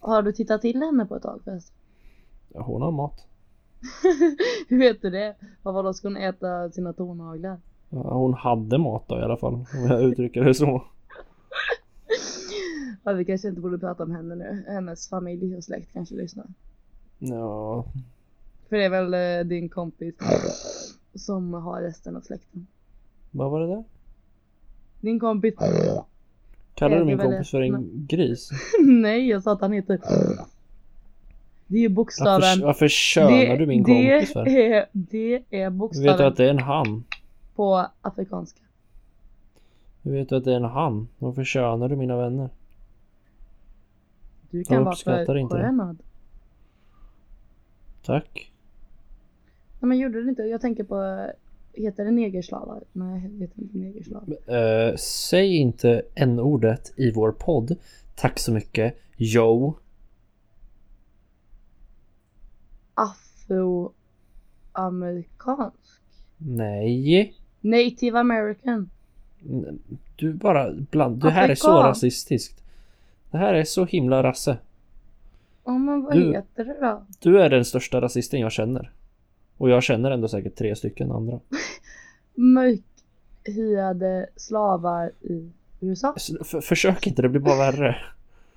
Speaker 3: har du tittat till henne på ett tag förresten?
Speaker 2: Hon har mat.
Speaker 3: Hur vet du det? Vad var då ska hon äta sina tånaglar?
Speaker 2: Ja, hon hade mat då i alla fall, om jag uttrycker det så.
Speaker 3: Ja, vi kanske inte borde prata om henne nu. Hennes familj och släkt kanske lyssnar.
Speaker 2: Ja,
Speaker 3: För det är väl eh, din kompis som har resten av släkten.
Speaker 2: vad var det där?
Speaker 3: Din kompis...
Speaker 2: Kallar du min kompis för en gris?
Speaker 3: Nej, jag sa att han heter... Det är bokstaven...
Speaker 2: Varför, varför könar du min kompis för?
Speaker 3: är, det är bokstaven
Speaker 2: Vet du att det är en han?
Speaker 3: på afrikanska.
Speaker 2: Hur vet du att det är en han? Varför könar du mina vänner?
Speaker 3: Du kan vara för skönad.
Speaker 2: Tack.
Speaker 3: Nej men gjorde du inte? Jag tänker på... Heter det negerslavar? Nej, det heter inte negerslav.
Speaker 2: Eh, säg inte n-ordet i vår podd. Tack så mycket. Yo.
Speaker 3: Afroamerikansk.
Speaker 2: Nej.
Speaker 3: Native American.
Speaker 2: Du bara bland... Det här är så
Speaker 3: Afrikan.
Speaker 2: rasistiskt. Det här är så himla rasse.
Speaker 3: Ja men vad
Speaker 2: Du-
Speaker 3: heter det då?
Speaker 2: Du är den största rasisten jag känner. Och jag känner ändå säkert tre stycken andra.
Speaker 3: Mörkhyade slavar i USA.
Speaker 2: För, försök inte, det blir bara värre.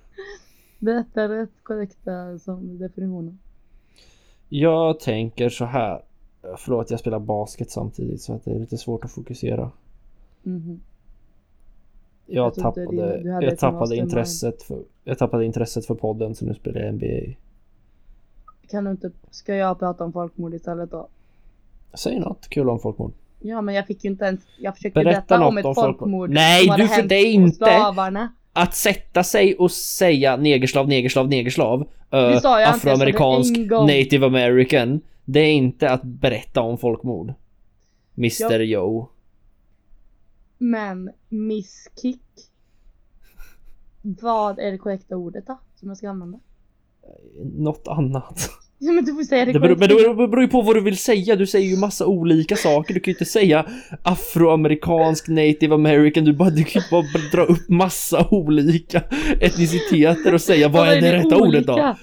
Speaker 3: Berätta rätt korrekta som definitionen.
Speaker 2: Jag tänker så här. Förlåt, jag spelar basket samtidigt så att det är lite svårt att fokusera.
Speaker 3: Mhm.
Speaker 2: Jag,
Speaker 3: Jag trodde
Speaker 2: tappade,
Speaker 3: din-
Speaker 2: jag tappade intresset för, jag tappade intresset för podden så nu spelar jag NBA.
Speaker 3: Kan du inte, ska jag prata om folkmord istället då?
Speaker 2: Säg något kul om folkmord.
Speaker 3: Ja men jag fick ju inte ens, jag försökte
Speaker 2: Berätta
Speaker 3: berätta, om ett
Speaker 2: folkmord.
Speaker 3: folkmord
Speaker 2: Nej, du, för det inte-
Speaker 3: slavarna.
Speaker 2: Att sätta sig och säga negerslav, negerslav, negerslav.
Speaker 3: det
Speaker 2: afroamerikansk, native american. Det är inte att berätta om folkmord. Mr. Joe.
Speaker 3: Men Miss Kick. Vad är det korrekta ordet då? Som jag ska använda?
Speaker 2: Något annat.
Speaker 3: Ja men du får säga det,
Speaker 2: Det beror, men det beror ju på vad du vill säga. Du säger ju massa olika saker. Du kan ju inte säga afroamerikansk, native american. Du, bara, du kan ju bara dra upp massa olika etniciteter och säga vad är det rätta ordet då?
Speaker 3: olika?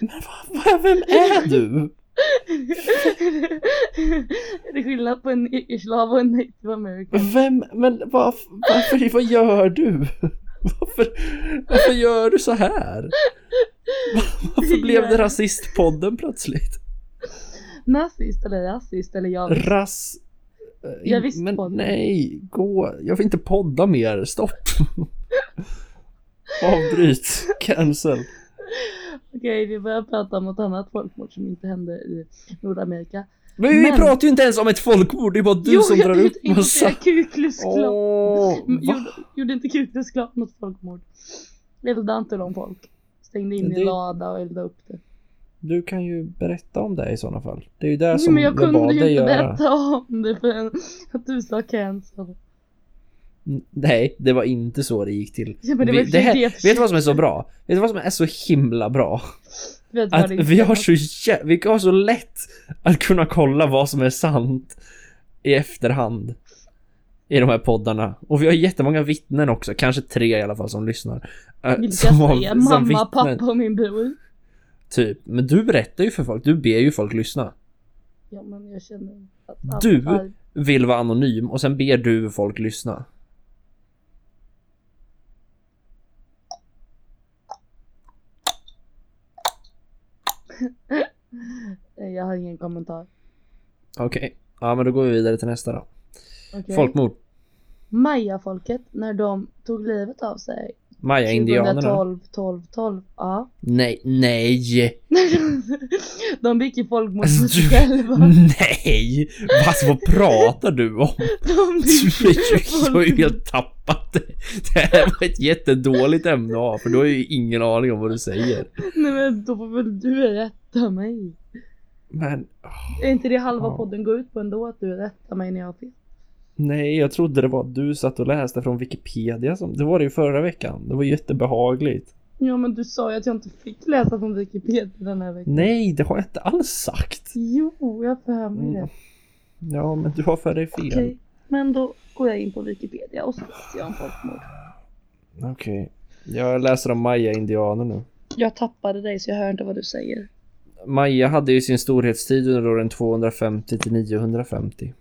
Speaker 2: Men vad, vad, vem är du?
Speaker 3: är det skillnad på en negerslav och en native american?
Speaker 2: Vem, men vad, varför, vad gör du? Varför, varför gör du så här? Varför blev det rasistpodden plötsligt?
Speaker 3: Nazist eller rasist eller jag
Speaker 2: Ras... eh,
Speaker 3: Jag visste
Speaker 2: men
Speaker 3: podden.
Speaker 2: nej, gå. Jag vill inte podda mer. Stopp. Avbryt. Cancel.
Speaker 3: Okej vi börjar prata om något annat folkmord som inte hände i Nordamerika.
Speaker 2: Men vi
Speaker 3: Men-
Speaker 2: pratar ju inte ens om ett folkmord. Det är bara du som drar upp massa...
Speaker 3: massa... Ku Klux Klan.
Speaker 2: Åh,
Speaker 3: Mm,
Speaker 2: va?
Speaker 3: gjorde, gjorde inte Ku Klux Klan något folkmord? Eldade inte de folk? Stängde in i
Speaker 2: Det-
Speaker 3: en lada och eldade upp det.
Speaker 2: Du kan ju berätta om det i sådana fall. Det är ju det som
Speaker 3: men jag
Speaker 2: jag
Speaker 3: kunde
Speaker 2: bad
Speaker 3: ju
Speaker 2: dig
Speaker 3: inte
Speaker 2: göra.
Speaker 3: berätta om det för att du sa cancel.
Speaker 2: Nej, det var inte så det gick till.
Speaker 3: Ja, det
Speaker 2: vi, det här, vet du vad som är så bra? Vet du vad som är så himla bra? Att vi har så vi har så lätt att kunna kolla vad som är sant i efterhand. I de här poddarna. Och vi har jättemånga vittnen också, kanske tre i alla fall som lyssnar. Äh,
Speaker 3: Vilka
Speaker 2: som har- som
Speaker 3: mamma,
Speaker 2: vittnen,
Speaker 3: pappa och min bror?
Speaker 2: Typ. Men du berättar ju för folk, du ber ju folk lyssna.
Speaker 3: Ja men jag känner att
Speaker 2: Du? Vill vara anonym och sen ber du folk lyssna.
Speaker 3: Jag har ingen kommentar.
Speaker 2: Okej. Ja men då går vi vidare till nästa då.
Speaker 3: Okej.
Speaker 2: Folkmord.
Speaker 3: Mayafolket, när de tog livet av sig
Speaker 2: Maya-indianerna.
Speaker 3: 2012, 12, 12, ja.
Speaker 2: Nej, nej,
Speaker 3: de begick ju folkmord
Speaker 2: Alltså,
Speaker 3: mot sig själva.
Speaker 2: nej! Alltså vad pratar du om?
Speaker 3: De
Speaker 2: Du, är ju- har ju helt tappat det. Det här var ett jättedåligt ämne att ha för du har ju ingen aning om vad du säger.
Speaker 3: Nej men då får väl du rätta mig.
Speaker 2: Men
Speaker 3: Är inte det halva
Speaker 2: Ja.
Speaker 3: podden går ut på ändå att du rättar mig när jag har fel?
Speaker 2: Nej, jag trodde det var att du satt och läste från Wikipedia som, det var det ju förra veckan. Det var jättebehagligt.
Speaker 3: Ja men du sa ju att jag inte fick läsa från Wikipedia den här veckan.
Speaker 2: Nej, det har jag inte alls sagt.
Speaker 3: Jo, jag höra mig
Speaker 2: Mm.
Speaker 3: det.
Speaker 2: Ja, men du har för dig fel.
Speaker 3: Okej, men då går jag in på Wikipedia och så läser jag om folkmord.
Speaker 2: Okej. Jag läser om Maya-indianer nu.
Speaker 3: Jag tappade dig så jag hör inte vad du säger.
Speaker 2: Maya hade ju sin storhetstid under åren 250 till 950.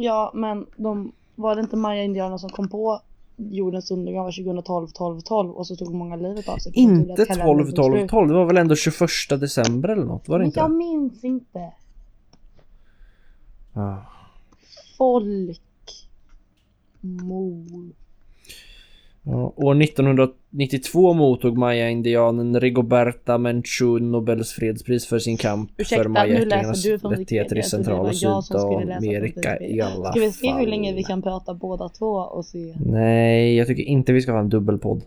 Speaker 3: Ja, men de, var det inte maya-indianerna som kom på jordens undergång var 2012, 12, 12 och så tog många livet av sig?
Speaker 2: Inte
Speaker 3: att kalendern
Speaker 2: 12,
Speaker 3: tog
Speaker 2: 12,
Speaker 3: slut?
Speaker 2: 12. Det var väl ändå 21 december eller något? Var det
Speaker 3: Men
Speaker 2: inte?
Speaker 3: jag minns inte.
Speaker 2: Ja.
Speaker 3: Folkmord.
Speaker 2: Ja, år 1992 mottog Maya-indianen Rigoberta Menchú Nobels fredspris för sin kamp
Speaker 3: Ursäkta,
Speaker 2: för Maya-ättlingarnas rättigheter i Central och Sydamerika i alla
Speaker 3: Ska vi se hur länge vi
Speaker 2: fall.
Speaker 3: kan prata båda två och se?
Speaker 2: Nej, jag tycker inte vi ska ha en dubbelpodd.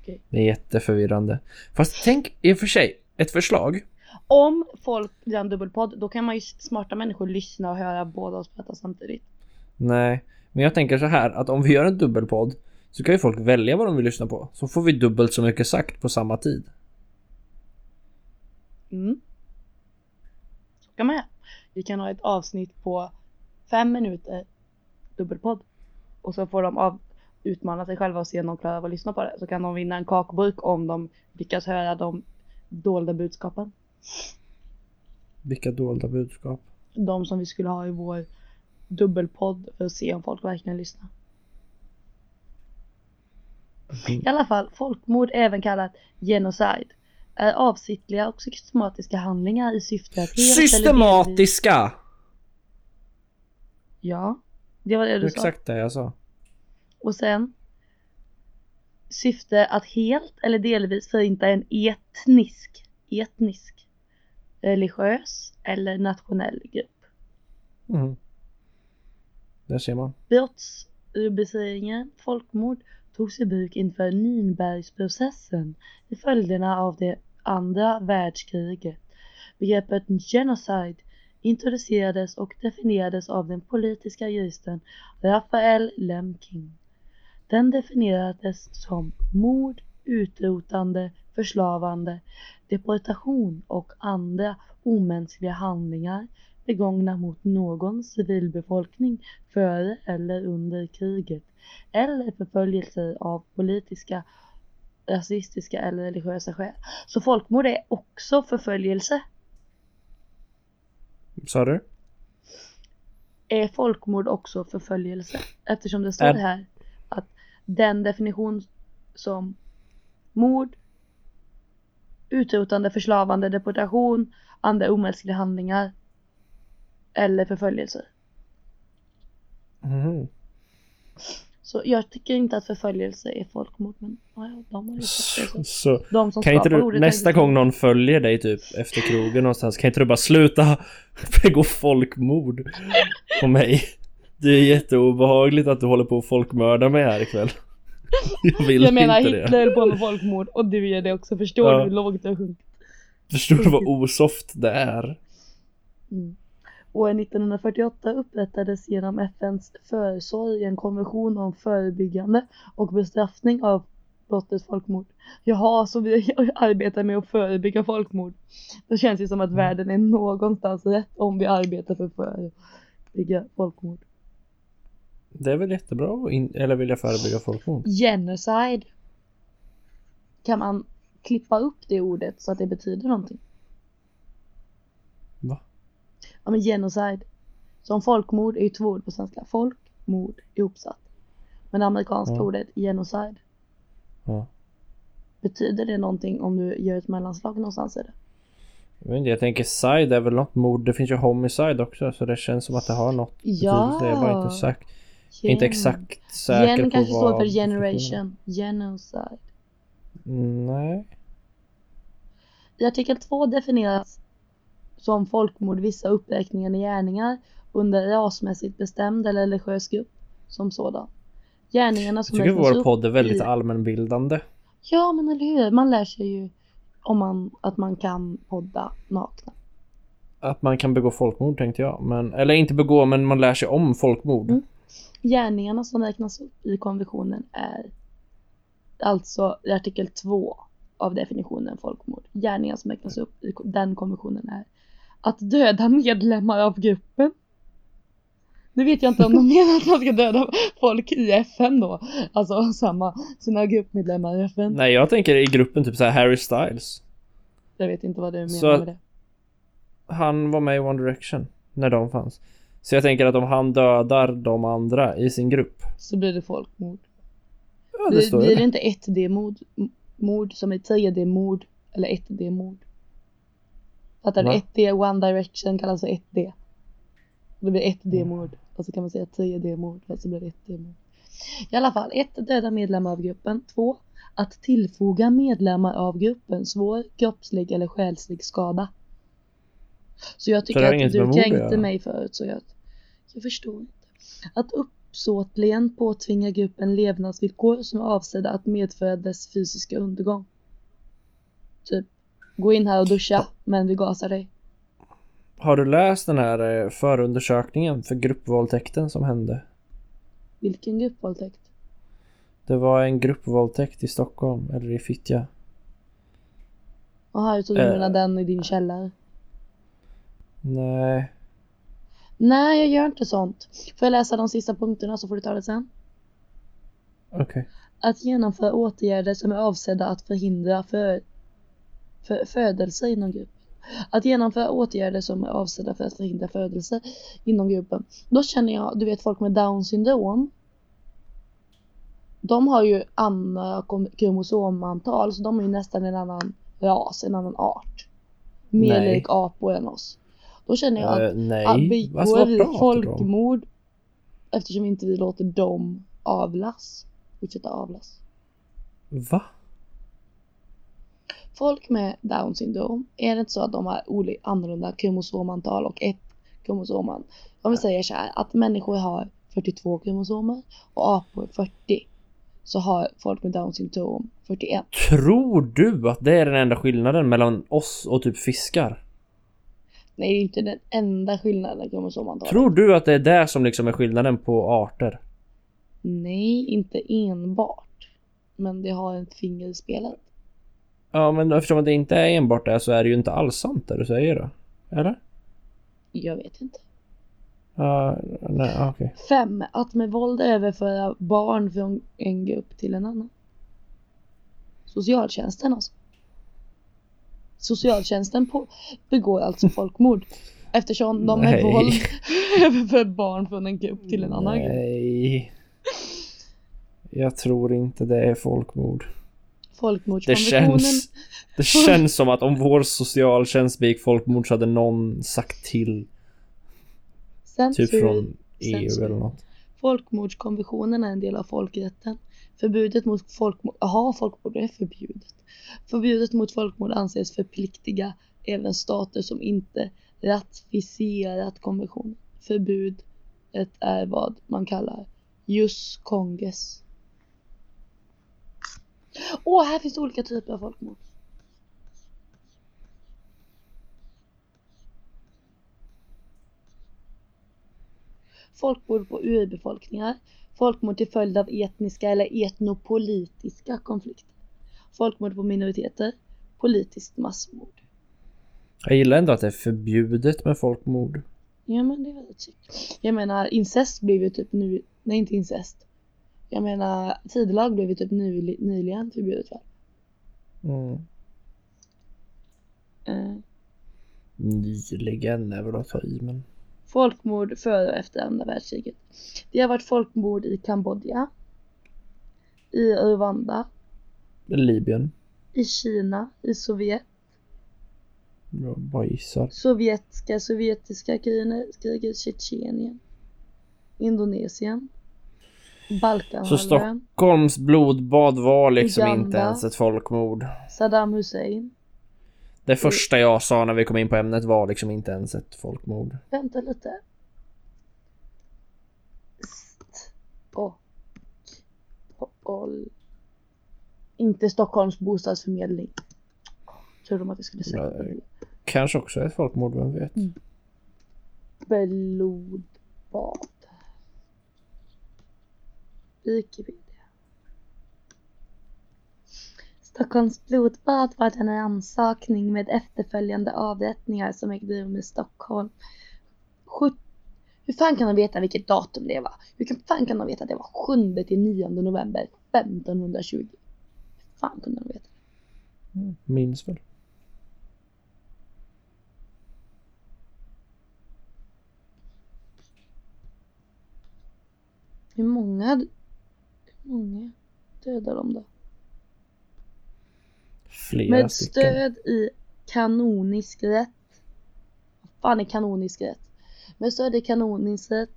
Speaker 3: Okej.
Speaker 2: Det är jätteförvirrande. Fast tänk i och för sig, ett förslag.
Speaker 3: Om folk gör en dubbelpodd, då kan man ju smarta människor lyssna och höra båda oss prata samtidigt.
Speaker 2: Nej, men jag tänker så här att om vi gör en dubbelpodd så kan ju folk välja vad de vill lyssna på. Så får vi dubbelt så mycket sagt på samma tid.
Speaker 3: Mm. Så kan man. Vi kan ha ett avsnitt på fem minuter dubbelpodd. Och så får de av, utmana sig själva och se om de klarar av att lyssna på det. Så kan de vinna en kakburk om de lyckas höra de dolda budskapen.
Speaker 2: Vilka dolda budskap.
Speaker 3: De som vi skulle ha i vår dubbelpodd för att se om folk verkligen lyssnar. I alla fall, folkmord, även kallat genocide, är avsiktliga och systematiska handlingar i syfte att
Speaker 2: Systematiska!
Speaker 3: Ja, det var det du sa.
Speaker 2: Exakt det jag sa.
Speaker 3: Och sen syfte att helt eller delvis förinta en etnisk, etnisk, religiös eller nationell grupp.
Speaker 2: Mm. Där ser man.
Speaker 3: Brottsrubriceringen folkmord togs i bruk inför Nürnbergsprocessen i följderna av det andra världskriget. Begreppet genocide introducerades och definierades av den politiska juristen Raphael Lemkin. Den definierades som mord, utrotande, förslavande, deportation och andra omänskliga handlingar begångna mot någon civilbefolkning före eller under kriget eller förföljelser av politiska, rasistiska eller religiösa skäl. Så folkmord är också förföljelse.
Speaker 2: Sa du?
Speaker 3: Är folkmord också förföljelse? Eftersom det står
Speaker 2: Är-
Speaker 3: här att den definition som mord, utrotande, förslavande, deportation, andra omänskliga handlingar eller förföljelse.
Speaker 2: Mhm.
Speaker 3: Så jag tycker inte att förföljelse är folkmord men ja, de har ju. Så.
Speaker 2: Så
Speaker 3: De som
Speaker 2: kan inte du
Speaker 3: ordet
Speaker 2: nästa
Speaker 3: ju-
Speaker 2: gång någon följer dig typ efter krogen någonstans kan inte du bara sluta begå folkmord på mig? Det är jätteobehagligt att du håller på att folkmörda mig här ikväll. Jag vill
Speaker 3: Jag menar
Speaker 2: inte
Speaker 3: Hitler höll på med folkmord och du gör det också. Förstår
Speaker 2: Ja.
Speaker 3: du hur lågt det har sjunkit?
Speaker 2: Förstår du vad osoft det är?
Speaker 3: Mm. Och 1948 upprättades genom FNs försorg en konvention om förebyggande och bestraffning av brottet folkmord. Jaha, så vi arbetar med att förebygga folkmord. Det känns ju som att världen är någonstans rätt om vi arbetar för att förebygga folkmord.
Speaker 2: Det är väl jättebra att eller vilja förebygga folkmord?
Speaker 3: Genocide. Kan man klippa upp det ordet så att det betyder någonting? Ja men genocide. Som folkmord är ju två ord på svenska. Folk, mord ihopsatt. Men det amerikanska
Speaker 2: Ja.
Speaker 3: ordet genocide.
Speaker 2: Ja.
Speaker 3: Betyder det någonting om du gör ett mellanslag någonstans i det?
Speaker 2: Jag, inte, jag tänker side är väl något mord. Det finns ju homicide också så det känns som att det har något
Speaker 3: Ja.
Speaker 2: betydelse. Jag är bara inte, säk- inte
Speaker 3: Gen-
Speaker 2: exakt säker
Speaker 3: Gen
Speaker 2: på
Speaker 3: kanske står
Speaker 2: vad
Speaker 3: för generation. Genocide.
Speaker 2: Nej.
Speaker 3: I artikel 2 definieras som folkmord vissa uppräkningar i gärningar under rasmässigt bestämd eller religiös grupp som sådan. Gärningarna
Speaker 2: Jag
Speaker 3: som
Speaker 2: tycker
Speaker 3: räknas
Speaker 2: vår
Speaker 3: upp
Speaker 2: podd är väldigt
Speaker 3: i-
Speaker 2: allmänbildande.
Speaker 3: Ja men eller hur, man lär sig ju om man, att man kan podda nakna.
Speaker 2: Att man kan begå folkmord tänkte jag. Men, eller inte begå men man lär sig om folkmord.
Speaker 3: Mm. Gärningarna som räknas upp i konventionen är alltså i artikel 2 av definitionen folkmord. Gärningar som räknas upp i den konventionen är att döda medlemmar av gruppen. Nu vet jag inte om de menar att man ska döda folk i FN då. Alltså samma, sina gruppmedlemmar i FN.
Speaker 2: Nej jag tänker i gruppen typ så här Harry Styles.
Speaker 3: Jag vet inte vad du menar
Speaker 2: Så-
Speaker 3: med det.
Speaker 2: Han var med i One Direction. När de fanns. Så jag tänker att om han dödar de andra i sin grupp.
Speaker 3: Så blir det folkmord.
Speaker 2: Ja det
Speaker 3: Blir,
Speaker 2: står
Speaker 3: blir det
Speaker 2: det.
Speaker 3: inte 1D-mord mord som är 3D-mord eller 1D-mord? Fattar du?
Speaker 2: Va?
Speaker 3: 1D, One Direction kallas för 1D. Det blir 1D-mord och så kan man säga 3D-mord och så blir det 1D-mord. I alla fall, 1. Döda medlemmar av gruppen. 2. Att tillfoga medlemmar av gruppen svår kroppslig eller själslig skada. Så jag tycker att du kränkte mig förut så jag, jag förstår inte. Att uppsåtligen påtvinga gruppen levnadsvillkor som är avsedda att medföra dess fysiska undergång. Typ, gå in här och duscha, men vi gasar dig.
Speaker 2: Har du läst den här eh, förundersökningen för gruppvåldtäkten som hände?
Speaker 3: Vilken gruppvåldtäkt?
Speaker 2: Det var en gruppvåldtäkt i Stockholm, eller i Fittja.
Speaker 3: Jaha, jag trodde du
Speaker 2: Eh.
Speaker 3: menade den i din källare.
Speaker 2: Nej.
Speaker 3: Nej, jag gör inte sånt. Får jag läsa de sista punkterna så får du ta det sen?
Speaker 2: Okej.
Speaker 3: Att genomföra åtgärder som är avsedda att förhindra för, för, födelse inom gruppen. Att genomföra åtgärder som är avsedda för att förhindra födelse inom gruppen. Då känner jag, du vet folk med down syndrom. de har ju andra kromosomantal så de är ju nästan en annan ras, en annan art. Mer
Speaker 2: Nej.
Speaker 3: lik apor än oss. Då känner jag att, att
Speaker 2: nej,
Speaker 3: vi går
Speaker 2: vad
Speaker 3: i
Speaker 2: pratar du om?
Speaker 3: folkmord eftersom inte vi låter dem avlas. Fortsätta avlas.
Speaker 2: Va?
Speaker 3: Folk med down syndrom, är det inte så att de har annorlunda kromosomantal och ett kromosoman? Om vi säger så här att människor har 42 kromosomer och apor 40 så har folk med down syndrom 41.
Speaker 2: Tror du att det är den enda skillnaden mellan oss och typ fiskar?
Speaker 3: Nej, det är inte den enda skillnaden kromosomantal.
Speaker 2: Tror du att det är det som liksom är skillnaden på arter?
Speaker 3: Nej, inte enbart. Men det har ett finger i spelet.
Speaker 2: Ja, men eftersom det inte är enbart det så är det ju inte alls sant det du säger då. Eller?
Speaker 3: Jag vet inte.
Speaker 2: Ja, nej, okej.
Speaker 3: 5. Att med våld överföra barn från en grupp till en annan. Socialtjänsten alltså. Socialtjänsten på, begår alltså folkmord. Eftersom de med
Speaker 2: Nej.
Speaker 3: våld överför barn från en grupp till en annan grupp.
Speaker 2: Nej. Jag tror inte det är folkmord. Det
Speaker 3: Folkmordskonventionen.
Speaker 2: känns... Det känns som att om vår socialtjänst begick folkmord så hade någon sagt till.
Speaker 3: Censur.
Speaker 2: Typ från EU
Speaker 3: Censur.
Speaker 2: eller något.
Speaker 3: Folkmordskonventionen är en del av folkrätten. Förbudet mot folkmord, jaha folkmord är förbjudet. Förbudet mot folkmord anses förpliktiga även stater som inte ratificerat konventionen. Förbudet är vad man kallar jus conges. Åh, här finns olika typer av folkmord. Folkmord på urbefolkningar. Folkmord till följd av etniska eller etnopolitiska konflikter. Folkmord på minoriteter. Politiskt massmord.
Speaker 2: Jag gillar ändå att det är förbjudet med folkmord.
Speaker 3: Ja men det är väldigt sykt. Jag menar incest blev ju typ nu, nej inte incest. Jag menar tidelag blev ju typ ny, nyligen förbjudet va?
Speaker 2: Mm.
Speaker 3: Eh,
Speaker 2: Nyligen är väl att ta i men...
Speaker 3: folkmord före och efter andra världskriget. Det har varit folkmord i Kambodja. I Rwanda.
Speaker 2: Libyen.
Speaker 3: I Kina. I Sovjet.
Speaker 2: Jag bara gissar.
Speaker 3: Sovjetiska, sovjetiska kriget, kriget Tjetjenien. Indonesien.
Speaker 2: Så
Speaker 3: Balkanhalvön.
Speaker 2: Stockholms blodbad var liksom
Speaker 3: Uganda.
Speaker 2: inte ens ett folkmord.
Speaker 3: Saddam Hussein.
Speaker 2: Det första jag sa när vi kom in på ämnet var liksom inte ens ett folkmord.
Speaker 3: Vänta lite. St och Ol. Inte Stockholms bostadsförmedling. Tror de att jag skulle säga.
Speaker 2: Nej. Kanske också ett folkmord, vem vet?
Speaker 3: Mm. Blodbad. Wikipedia. Stockholms blodbad var den rannsakning med efterföljande avrättningar som ägde rum i Stockholm. Sjut- Hur fan kan de veta vilket datum det var? Hur fan kan de veta att det var 7 till 9 november 1520? Hur fan kunde de veta?
Speaker 2: Minns väl.
Speaker 3: Hur många, många dödade de då?
Speaker 2: Flera
Speaker 3: Med
Speaker 2: stycken.
Speaker 3: stöd i kanonisk rätt. Vad fan är kanonisk rätt? Med stöd i kanonisk rätt.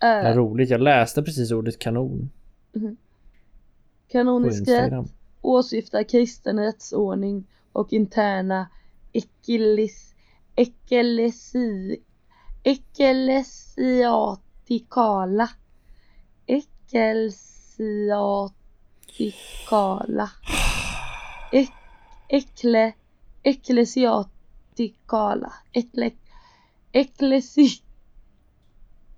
Speaker 2: Vad
Speaker 3: Äh,
Speaker 2: roligt, jag läste precis ordet kanon på
Speaker 3: kanonisk rätt åsyftar kristen rättsordning och interna ekeles, ekelesi, ekelesiatikala ekelesiatikala ek, ekle, eklesiatikala ekle, eklesi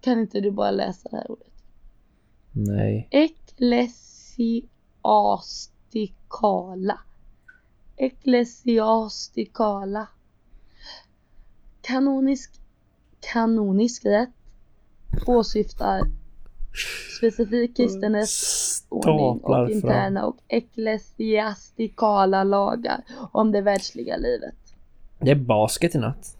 Speaker 3: kan inte du bara läsa det här ordet?
Speaker 2: Nej.
Speaker 3: Eklesiastikala. Eklesiastikala. Kanonisk, kanonisk rätt åsyftar specifik kristen rättsordning
Speaker 2: Staplar
Speaker 3: och
Speaker 2: fram.
Speaker 3: interna och eklesiastikala lagar om det världsliga livet.
Speaker 2: Det är basket i natt.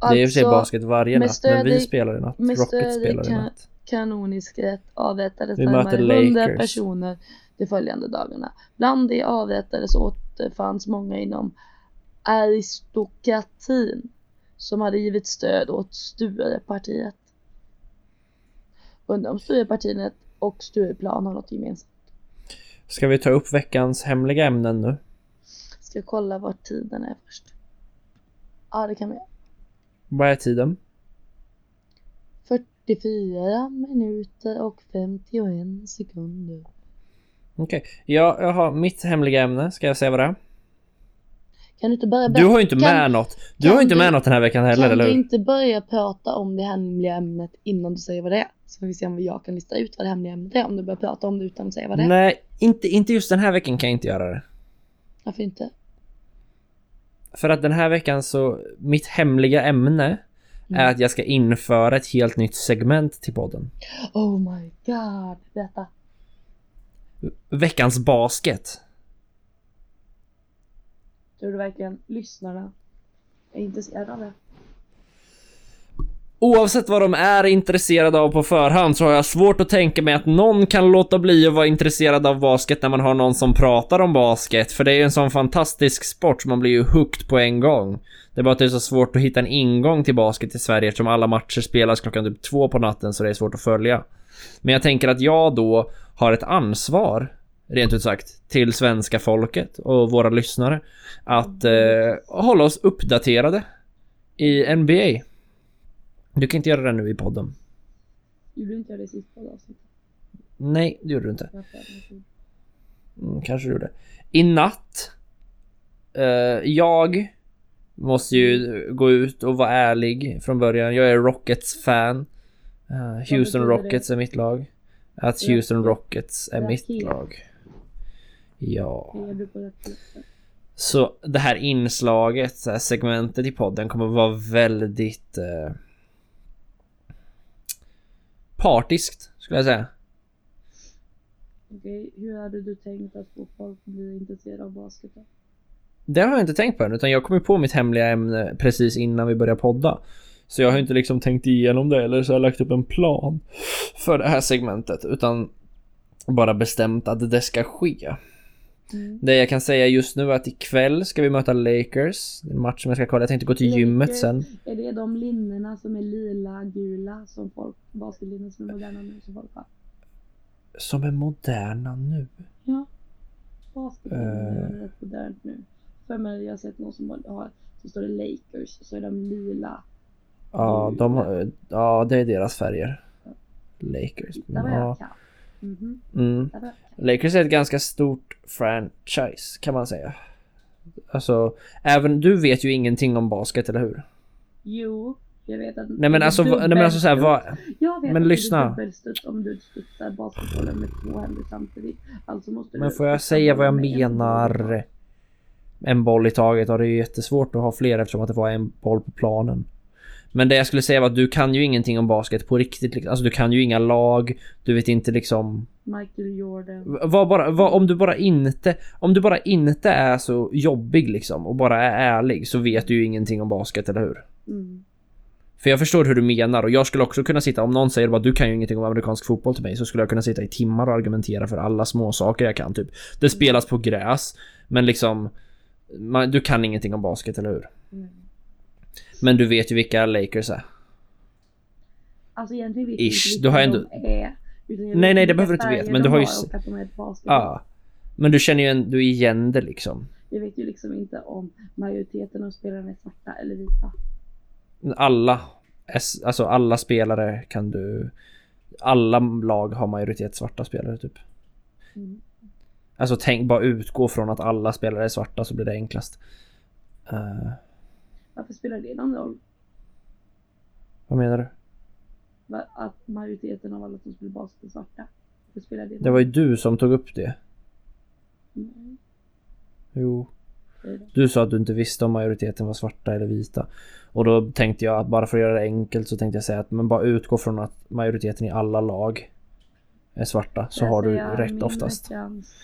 Speaker 2: det är i och för sig
Speaker 3: Alltså,
Speaker 2: basket varje natt, men vi spelar i natt.
Speaker 3: med
Speaker 2: Rocket spelar i natt.
Speaker 3: kanonisk rätt avrättades
Speaker 2: Vi
Speaker 3: närmare 100
Speaker 2: Lakers.
Speaker 3: personer de följande dagarna. Bland de avrättades återfanns många inom aristokratin som hade givit stöd åt Sturepartiet. Undrar om Sturepartiet och Stureplan har något gemensamt.
Speaker 2: Ska vi ta upp veckans hemliga ämnen nu?
Speaker 3: Ska jag kolla vart tiden är först. Ja, det kan vi göra.
Speaker 2: Vad är tiden?
Speaker 3: 44 minuter och 51 sekunder.
Speaker 2: Okej, ja, jag har mitt hemliga ämne. Ska jag säga vad det är?
Speaker 3: Kan du inte börja
Speaker 2: Du har ju inte
Speaker 3: kan-
Speaker 2: med något. Du
Speaker 3: kan
Speaker 2: har ju inte
Speaker 3: du-
Speaker 2: med något den här veckan heller,
Speaker 3: Kan
Speaker 2: eller
Speaker 3: du
Speaker 2: hur?
Speaker 3: inte börja prata om det hemliga ämnet innan du säger vad det är? Så får vi se om jag kan lista ut vad det hemliga ämnet är om du börjar prata om det utan att säga vad det är.
Speaker 2: Nej, inte, inte just den här veckan kan jag inte göra det.
Speaker 3: Varför inte?
Speaker 2: För att den här veckan så, mitt hemliga ämne
Speaker 3: Mm.
Speaker 2: är att jag ska införa ett helt nytt segment till podden.
Speaker 3: Oh my god, berätta.
Speaker 2: Veckans basket.
Speaker 3: Tror du verkligen lyssnarna är intresserade av det?
Speaker 2: Oavsett vad de är intresserade av på förhand så har jag svårt att tänka mig att någon kan låta bli att vara intresserad av basket när man har någon som pratar om basket. För det är ju en sån fantastisk sport så man blir ju hooked på en gång. Det är bara att det är så svårt att hitta en ingång till basket i Sverige eftersom alla matcher spelas klockan typ två på natten så det är svårt att följa. Men jag tänker att jag då har ett ansvar, rent ut sagt, till svenska folket och våra lyssnare att eh, hålla oss uppdaterade i NBA. Du kan inte göra det nu i podden.
Speaker 3: Gjorde inte jag det sist på avsnittet?
Speaker 2: Nej, det gjorde du inte. Mm, kanske du gjorde. I natt. eh, jag måste ju gå ut och vara ärlig från början. Jag är Rockets-fan. Eh, Houston
Speaker 3: betyder det?
Speaker 2: Rockets är mitt lag. Att. Houston Rockets är mitt lag. Ja. Så det här inslaget, så här segmentet i podden kommer vara väldigt eh, partiskt skulle jag säga.
Speaker 3: Okej, hur hade du tänkt att få folk att bli intresserade av basket?
Speaker 2: Det har jag inte tänkt på än, utan jag kom ju på mitt hemliga ämne precis innan vi började podda. Så jag har inte liksom tänkt igenom det eller så har jag lagt upp en plan för det här segmentet, utan bara bestämt att det ska ske.
Speaker 3: Mm.
Speaker 2: Det jag kan säga just nu är att ikväll ska vi möta Lakers. En match som jag ska kolla. Jag tänkte gå till gymmet
Speaker 3: Lakers.
Speaker 2: sen.
Speaker 3: Är det de linnena som är lila, gula som folk, basketlinnen som är moderna nu som folk har?
Speaker 2: Som är moderna nu.
Speaker 3: Ja. Basketlinnen
Speaker 2: Eh.
Speaker 3: är rätt modernt nu. För mig, jag har sett någon som har, så står det Lakers, så är de lila.
Speaker 2: Ja, de har, ja, det är deras färger. Lakers.
Speaker 3: Där var
Speaker 2: Ja.
Speaker 3: jag kan. Mhm,
Speaker 2: Mm.
Speaker 3: kan.
Speaker 2: Lakers är ett ganska stort franchise kan man säga. Alltså, även du vet ju ingenting om basket, eller hur?
Speaker 3: Jo, jag vet att...
Speaker 2: Nej men alltså, nej, men alltså så här, vad...
Speaker 3: Jag vet
Speaker 2: men
Speaker 3: att
Speaker 2: lyssna.
Speaker 3: om du studsar basketbollen med två händer samtidigt. Alltså måste
Speaker 2: Men får jag säga vad jag menar? En boll i taget och det är ju jättesvårt att ha fler eftersom att det var en boll på planen. Men det jag skulle säga var att du kan ju ingenting om basket på riktigt. liksom. Alltså du kan ju inga lag, du vet inte liksom...
Speaker 3: Michael Jordan.
Speaker 2: Vad bara, vad, om du bara inte... Om du bara inte är så jobbig liksom och bara är ärlig så vet du ju ingenting om basket, eller hur?
Speaker 3: Mm.
Speaker 2: För jag förstår hur du menar och jag skulle också kunna sitta, om någon säger bara du kan ju ingenting om amerikansk fotboll till mig så skulle jag kunna sitta i timmar och argumentera för alla små saker jag kan typ. Det spelas på gräs, men liksom man, du kan ingenting om basket, eller hur?
Speaker 3: Mm.
Speaker 2: Men du vet ju vilka Lakers är.
Speaker 3: Alltså egentligen vet
Speaker 2: Ish, du har ändå-
Speaker 3: är.
Speaker 2: Nej, nej, det behöver du inte veta, men du har ju. Ja. Men du känner ju en, du igen det liksom.
Speaker 3: Jag vet ju liksom inte om majoriteten av spelarna är svarta eller vita.
Speaker 2: Alla, alltså alla spelare kan du... Alla lag har majoritet svarta spelare typ.
Speaker 3: Mm.
Speaker 2: Alltså tänk bara utgå från att alla spelare är svarta så blir det enklast. Eh,
Speaker 3: Varför spelar det någon roll?
Speaker 2: vad menar du?
Speaker 3: Va- Att majoriteten av alla som spelar basket är svarta? Varför spelar det någon
Speaker 2: Det var ju du som tog upp det.
Speaker 3: Nej,
Speaker 2: Jo.
Speaker 3: det är det.
Speaker 2: Du sa att du inte visste om majoriteten var svarta eller vita. Och då tänkte jag att bara för att göra det enkelt så tänkte jag säga att men bara utgå från att majoriteten i alla lag är svarta så har du
Speaker 3: säger
Speaker 2: rätt
Speaker 3: min
Speaker 2: oftast.
Speaker 3: veckans-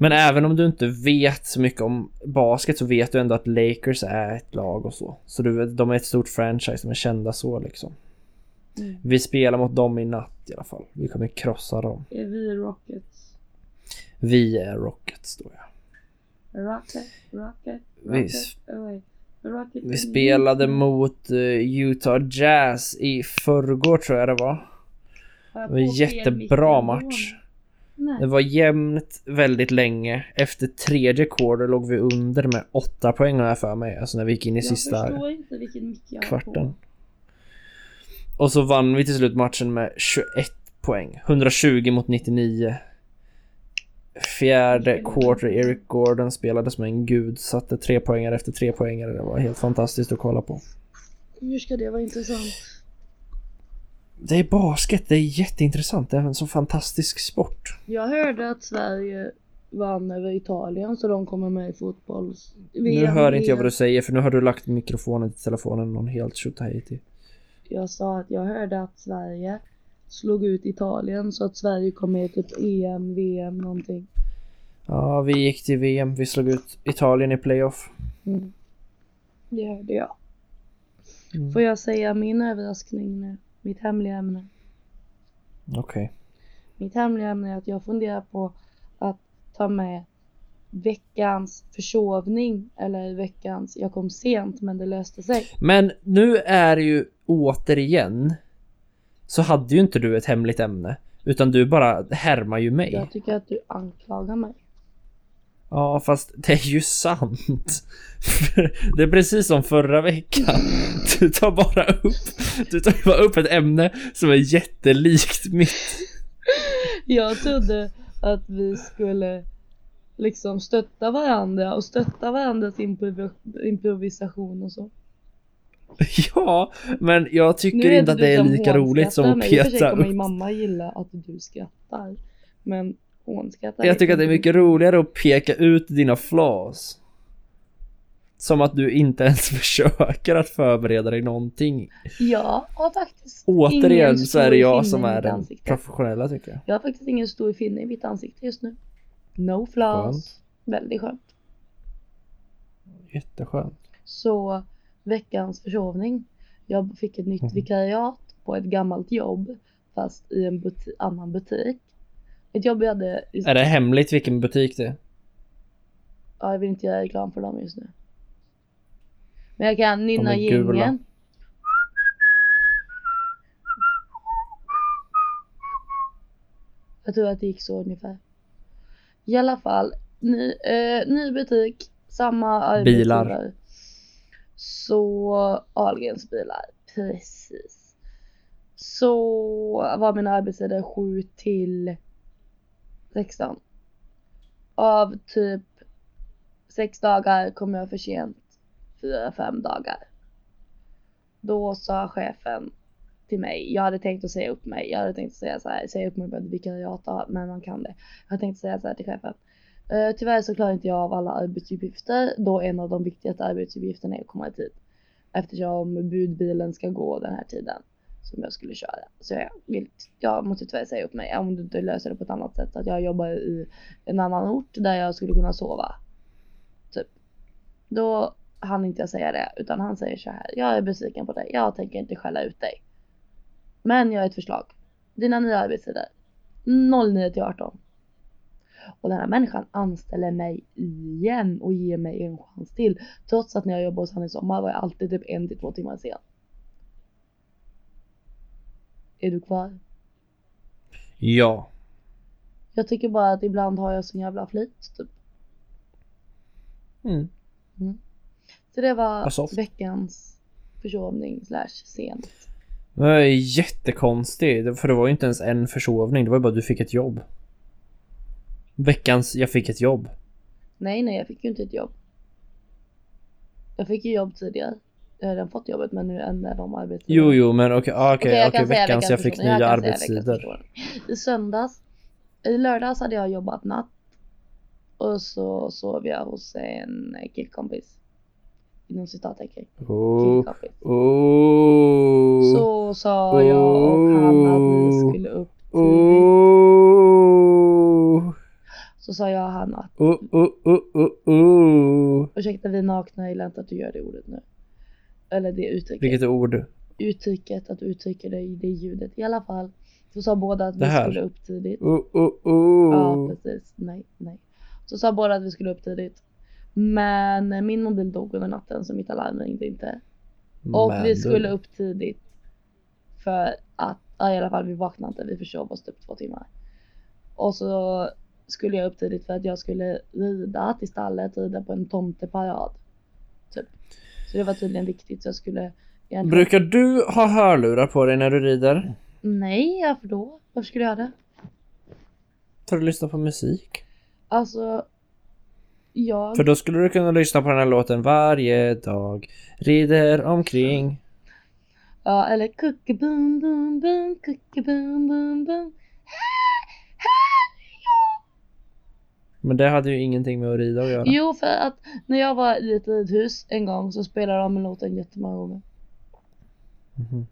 Speaker 2: Men även om du inte vet så mycket om basket så vet du ändå att Lakers är ett lag och så. Så du, de är ett stort franchise, de är kända så liksom.
Speaker 3: Mm.
Speaker 2: Vi spelar mot dem i natt i alla fall. Vi kommer krossa dem.
Speaker 3: Är vi Rockets?
Speaker 2: Vi är Rockets då ja.
Speaker 3: Rocket, Rocket, Rocket, away. Rocket
Speaker 2: Vi spelade mot eh, Utah Jazz i förrgår tror jag det var. Det var en jättebra match.
Speaker 3: Nej.
Speaker 2: Det var jämnt väldigt länge. Efter tredje quarter låg vi under med åtta poäng har jag för mig. Alltså när vi gick in i
Speaker 3: jag
Speaker 2: sista kvarten. Och så vann vi till slut matchen med 21 poäng. 120 mot 99. Fjärde quarter, Eric Gordon spelade som en gud. Satte tre poängare efter tre poängare. Det var helt fantastiskt att kolla på.
Speaker 3: Hur ska det vara intressant?
Speaker 2: Det är basket, det är jätteintressant. Det är en så fantastisk sport.
Speaker 3: Jag hörde att Sverige vann över Italien så de kommer med i fotbolls...
Speaker 2: Nu hör inte jag vad du säger för nu har du lagt mikrofonen till telefonen någon helt tjotahejti.
Speaker 3: Jag sa att jag hörde att Sverige slog ut Italien så att Sverige kom med i typ EM, VM någonting.
Speaker 2: Ja, vi gick till VM. Vi slog ut Italien i playoff.
Speaker 3: Mm. Det hörde jag.
Speaker 2: Mm.
Speaker 3: Får jag säga min överraskning nu? Mitt hemliga ämne.
Speaker 2: Okej.
Speaker 3: Mitt hemliga ämne är att jag funderar på att ta med veckans försovning eller veckans jag kom sent men det löste sig.
Speaker 2: Men nu är det ju återigen så hade ju inte du ett hemligt ämne. Utan du bara härmar ju mig.
Speaker 3: Jag tycker att du anklagar mig.
Speaker 2: Ja, fast det är ju sant. Det är precis som förra veckan. Du tar bara upp, du tar bara upp ett ämne som är jättelikt mitt.
Speaker 3: Jag trodde att vi skulle liksom stötta varandra och stötta varandras improv improvisation och så.
Speaker 2: Ja, men jag tycker
Speaker 3: är
Speaker 2: inte att det är
Speaker 3: du
Speaker 2: lika roligt som att
Speaker 3: hånskrattar mig. I och för sig
Speaker 2: peta
Speaker 3: kommer min
Speaker 2: upp.
Speaker 3: mamma gilla att du skrattar. Men hånskrattar
Speaker 2: Jag tycker att det är mycket roligare att peka ut dina flaws. Som att du inte ens försöker att förbereda dig någonting.
Speaker 3: Jag har faktiskt
Speaker 2: Återigen så är det jag som är den professionella tycker jag.
Speaker 3: Jag har faktiskt ingen stor finne i mitt ansikte just nu. No flaws.
Speaker 2: Skönt.
Speaker 3: Väldigt skönt.
Speaker 2: Jätteskönt.
Speaker 3: Så veckans försovning. Jag fick ett nytt
Speaker 2: Mhm.
Speaker 3: vikariat på ett gammalt jobb fast i en buti- annan butik. Ett jobb jag hade...
Speaker 2: Är det hemligt vilken butik det är?
Speaker 3: Ja, jag vill inte göra reklam för dem just nu. Men jag kan nynna gängen. Jag tror att det gick så ungefär. I alla fall, ny, eh, ny butik, samma arbetsgivare. Så Ahlgrens bilar, precis. Så var mina arbetstider 7 till 16. Av typ sex dagar kom jag för sent fyra, fem dagar. Då sa chefen till mig, jag hade tänkt att säga upp mig. Jag hade tänkt att säga så här, säga upp mig på ett vikariat, men man kan det. Jag hade tänkt säga så här till chefen. Eh, tyvärr så klarar inte jag av alla arbetsuppgifter då en av de viktigaste arbetsuppgifterna är att komma i tid. Eftersom budbilen ska gå den här tiden som jag skulle köra. Så jag, vill, jag måste tyvärr säga upp mig om du inte löser det på ett annat sätt. Att jag jobbar i en annan ort där jag skulle kunna sova. Typ. Då hann inte jag säga det utan han säger så här. Jag är besviken på dig. Jag tänker inte skälla ut dig. Men jag har ett förslag. Dina nya arbetstider. 09 till 18. Och den här människan anställer mig igen och ger mig en chans till. Trots att när jag jobbade hos honom i sommar var jag alltid typ en till två timmar sen. Är du kvar?
Speaker 2: Ja.
Speaker 3: Jag tycker bara att ibland har jag sån jävla flit typ.
Speaker 2: Mm.
Speaker 3: Så det var veckans försovning slash sent.
Speaker 2: Det var jättekonstigt. För det var ju inte ens en försovning. Det var ju bara du fick ett jobb. Veckans jag fick ett jobb.
Speaker 3: Nej, nej, jag fick ju inte ett jobb. Jag fick ju jobb tidigare. Jag har redan fått jobbet men nu ändrar de arbetstider.
Speaker 2: Jo, jo, men okej, ah, okej,
Speaker 3: jag
Speaker 2: okej,
Speaker 3: kan säga
Speaker 2: veckans jag fick.
Speaker 3: Jag
Speaker 2: nya
Speaker 3: veckans
Speaker 2: arbetstider.
Speaker 3: I söndags, i lördags hade jag jobbat natt. Och så sov jag hos en killkompis. Inom citattecken.
Speaker 2: Oh,
Speaker 3: Killkompis.
Speaker 2: oh,
Speaker 3: Så sa jag och han att vi skulle upp tidigt.
Speaker 2: oh,
Speaker 3: Så sa jag och han att
Speaker 2: oh, oh, oh, oh, oh.
Speaker 3: ursäkta vi är nakna, jag gillar inte att du gör det ordet nu. Eller det uttrycket.
Speaker 2: Vilket ord?
Speaker 3: uttrycket, att du uttrycker dig i det ljudet. I alla fall så sa båda att vi
Speaker 2: Det här.
Speaker 3: skulle upp tidigt.
Speaker 2: Oh, oh, oh.
Speaker 3: Ja precis, nej, nej. Så sa båda att vi skulle upp tidigt. Men min mobil dog under natten så mitt alarm ringde inte. Och
Speaker 2: Men
Speaker 3: vi
Speaker 2: du-
Speaker 3: skulle upp tidigt. För att, ja, i alla fall vi vaknade inte, vi försov oss typ två timmar. Och så skulle jag upp tidigt för att jag skulle rida till stallet, rida på en tomteparad. Typ. Så det var tydligen viktigt så jag skulle egentligen...
Speaker 2: Brukar du ha hörlurar på dig när du rider?
Speaker 3: Nej, varför då? Varför skulle jag göra det?
Speaker 2: För att lyssna på musik?
Speaker 3: Alltså, jag...
Speaker 2: För då skulle du kunna lyssna på den här låten varje dag. Rider omkring.
Speaker 3: Ja, eller kucke boom boom boom, kucke boom boom boom.
Speaker 2: Men det hade ju ingenting med att rida att göra.
Speaker 3: Jo, för att när jag var i ett ridhus en gång så spelade de en låten jättemånga gånger.
Speaker 2: Mhm.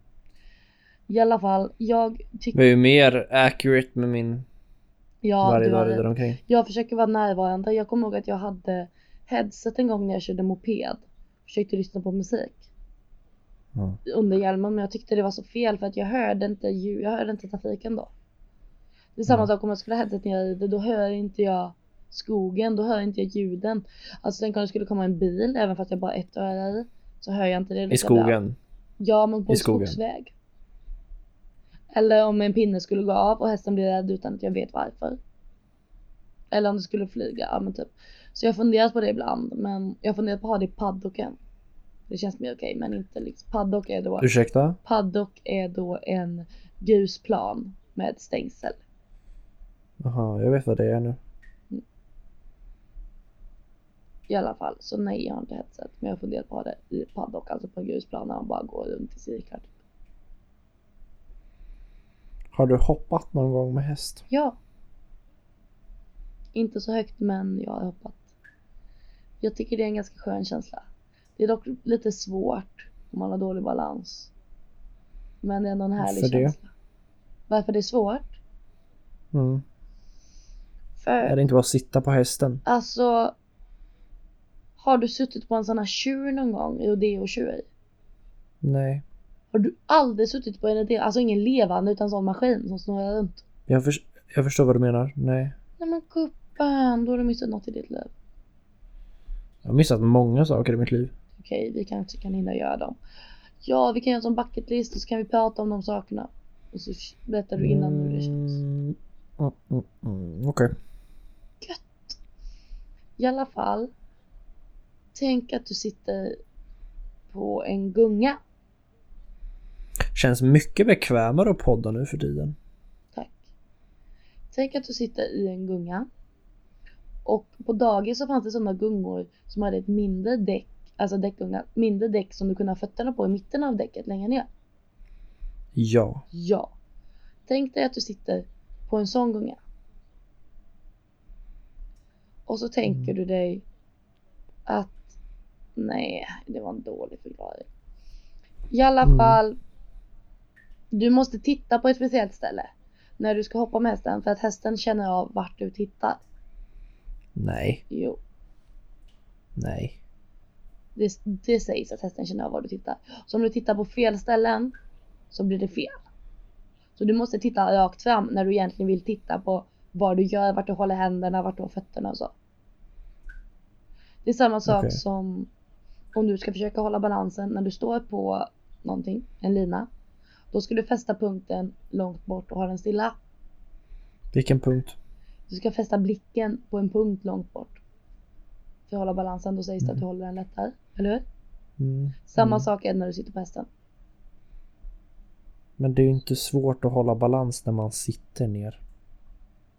Speaker 3: I alla fall, jag
Speaker 2: Det
Speaker 3: tycker...
Speaker 2: var ju mer accurate med min
Speaker 3: Ja,
Speaker 2: varje dag rider omkring.
Speaker 3: Jag försöker vara närvarande. Jag kommer ihåg att jag hade headset en gång när jag körde moped. Försökte lyssna på musik
Speaker 2: Ja.
Speaker 3: under hjälmen men jag tyckte det var så fel för att jag hörde inte ljud, jag hörde inte trafiken då. Det är samma
Speaker 2: Mm.
Speaker 3: sak om jag skulle ha headset när jag rider, då hör inte jag skogen, då hör inte jag ljuden. Alltså tänk om det skulle komma en bil, även fast jag bara ett öra i, så hör jag inte det
Speaker 2: I
Speaker 3: lika bra.
Speaker 2: skogen.
Speaker 3: Ja men på en
Speaker 2: skogen.
Speaker 3: skogsväg. Eller om en pinne skulle gå av och hästen blir rädd utan att jag vet varför. Eller om det skulle flyga, ja men typ. Så jag har funderat på det ibland men jag har funderat på att ha det i paddocken. Det känns mer okej men inte liksom. Paddock är då,
Speaker 2: Ursäkta?
Speaker 3: paddock är då en grusplan med stängsel.
Speaker 2: Jaha, jag vet vad det är nu.
Speaker 3: I alla fall, så nej jag har inte headset. Men jag har funderat på det i paddock, alltså på en grusplan när man bara går runt i cirklar. typ.
Speaker 2: Har du hoppat någon gång med häst?
Speaker 3: Ja. Inte så högt men jag har hoppat. Jag tycker det är en ganska skön känsla. Det är dock lite svårt om man har dålig balans. Men det är ändå en härlig
Speaker 2: Varför det?
Speaker 3: känsla. Varför det är svårt?
Speaker 2: Mm.
Speaker 3: För
Speaker 2: Är det inte bara att sitta på hästen?
Speaker 3: alltså Har du suttit på en sån här tjur någon gång? Rodeo-tjur?
Speaker 2: Nej.
Speaker 3: Har du aldrig suttit på en rodeo? Alltså ingen levande utan sån maskin som snurrar runt?
Speaker 2: Jag, förs- jag förstår vad du menar. Nej.
Speaker 3: Nej men gubben, då har du missat något i ditt liv.
Speaker 2: Jag har missat många saker i mitt liv.
Speaker 3: Okej, vi kanske kan hinna göra dem. Ja, vi kan göra en sån bucket list och så kan vi prata om de sakerna. Och så berättar du innan hur det känns.
Speaker 2: Mm, mm, mm, mm. Okej.
Speaker 3: I alla fall. Tänk att du sitter på en gunga.
Speaker 2: Känns mycket bekvämare att podda nu för tiden.
Speaker 3: Tack. Tänk att du sitter i en gunga. Och på dagis så fanns det sådana gungor som hade ett mindre däck, alltså däckgunga, mindre däck som du kunde ha fötterna på i mitten av däcket längre ner.
Speaker 2: Ja.
Speaker 3: Ja. Tänk dig att du sitter på en sån gunga. Och så tänker
Speaker 2: Mm.
Speaker 3: du dig att nej, det var en dålig förklaring. I alla
Speaker 2: Mm.
Speaker 3: fall. Du måste titta på ett speciellt ställe när du ska hoppa med hästen för att hästen känner av vart du tittar.
Speaker 2: Nej.
Speaker 3: Jo,
Speaker 2: Nej.
Speaker 3: det, det sägs att hästen känner av var du tittar. Så om du tittar på fel ställen så blir det fel. Så du måste titta rakt fram när du egentligen vill titta på vad du gör, vart du håller händerna, vart du har fötterna och så. Det är samma sak
Speaker 2: Okej.
Speaker 3: som om du ska försöka hålla balansen när du står på någonting, en lina. Då ska du fästa punkten långt bort och ha den stilla.
Speaker 2: Vilken punkt?
Speaker 3: Du ska fästa blicken på en punkt långt bort. För att hålla balansen, då sägs det att
Speaker 2: Mm.
Speaker 3: du håller den lättare. Eller hur?
Speaker 2: Mm.
Speaker 3: Samma
Speaker 2: mm.
Speaker 3: sak är när du sitter på hästen.
Speaker 2: Men det är ju inte svårt att hålla balans när man sitter ner.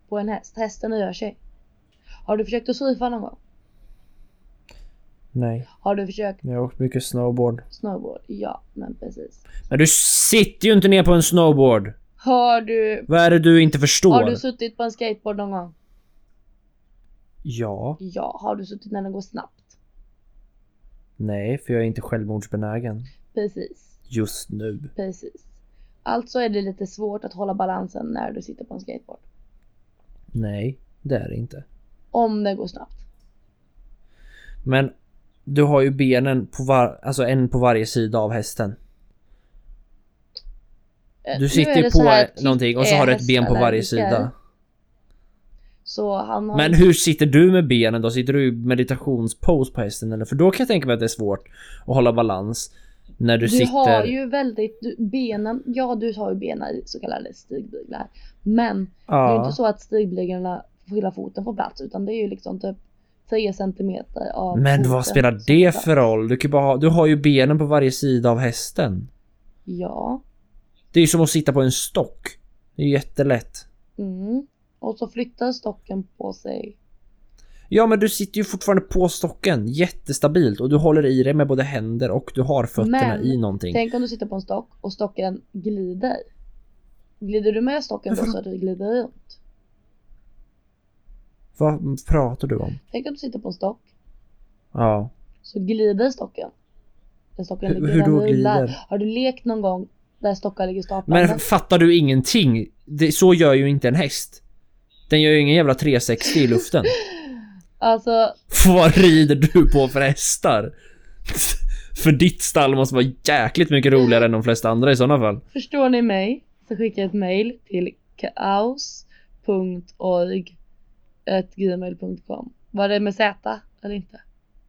Speaker 3: På en häst. Hästen rör sig. Har du försökt att surfa någon gång?
Speaker 2: Nej.
Speaker 3: Har du försökt
Speaker 2: Jag har åkt mycket snowboard.
Speaker 3: snowboard? Ja, men precis.
Speaker 2: Men du sitter ju inte ner på en snowboard!
Speaker 3: Har du,
Speaker 2: Vad är det du inte förstår?
Speaker 3: har du suttit på en skateboard någon gång?
Speaker 2: Ja.
Speaker 3: Ja. Har du suttit när den går snabbt?
Speaker 2: Nej, för jag är inte självmordsbenägen.
Speaker 3: Precis.
Speaker 2: Just nu.
Speaker 3: Precis. Alltså är det lite svårt att hålla balansen när du sitter på en skateboard.
Speaker 2: Nej, det är det inte.
Speaker 3: Om det går snabbt.
Speaker 2: Men du har ju benen på var, alltså en på varje sida av hästen.
Speaker 3: Eh,
Speaker 2: Du sitter ju på
Speaker 3: här, Kik
Speaker 2: någonting och så har du ett ben på varje sida.
Speaker 3: Har...
Speaker 2: Men hur sitter du med benen då? Sitter du i meditationspose på hästen eller? För då kan jag tänka mig att det är svårt att hålla balans när du,
Speaker 3: Du
Speaker 2: sitter...
Speaker 3: har ju väldigt, du, benen, ja du har ju benen i så kallade stigbyglar. Men det är ju
Speaker 2: ja.
Speaker 3: inte så att stigbyglarna på hela foten får plats utan det är ju liksom typ 10 centimeter av
Speaker 2: Men vad spelar det för roll? Du, kan bara ha, du har ju benen på varje sida av hästen.
Speaker 3: Ja.
Speaker 2: Det är ju som att sitta på en stock. Det är ju jättelätt.
Speaker 3: Mm. Och så flyttar stocken på sig.
Speaker 2: Ja men du sitter ju fortfarande på stocken jättestabilt och du håller i dig med både händer och du har fötterna
Speaker 3: Men,
Speaker 2: i någonting.
Speaker 3: Tänk om du sitter på en stock och stocken glider. Glider du med stocken då så att du glider runt?
Speaker 2: Vad pratar du om?
Speaker 3: Tänk om du sitter på en stock
Speaker 2: Ja.
Speaker 3: så glider stocken. Där stocken ligger
Speaker 2: hur
Speaker 3: den
Speaker 2: då glider?
Speaker 3: Har du lekt någon gång där stockar ligger staplade?
Speaker 2: Men fattar du ingenting? Det, så gör ju inte en häst. Den gör ju ingen jävla 360 i luften.
Speaker 3: Alltså,
Speaker 2: Vad rider du på för hästar? För ditt stall måste vara jäkligt mycket roligare än de flesta andra i sådana fall.
Speaker 3: förstår ni mig så skicka ett mail till kaos.org gmail.com Var det med Z eller inte?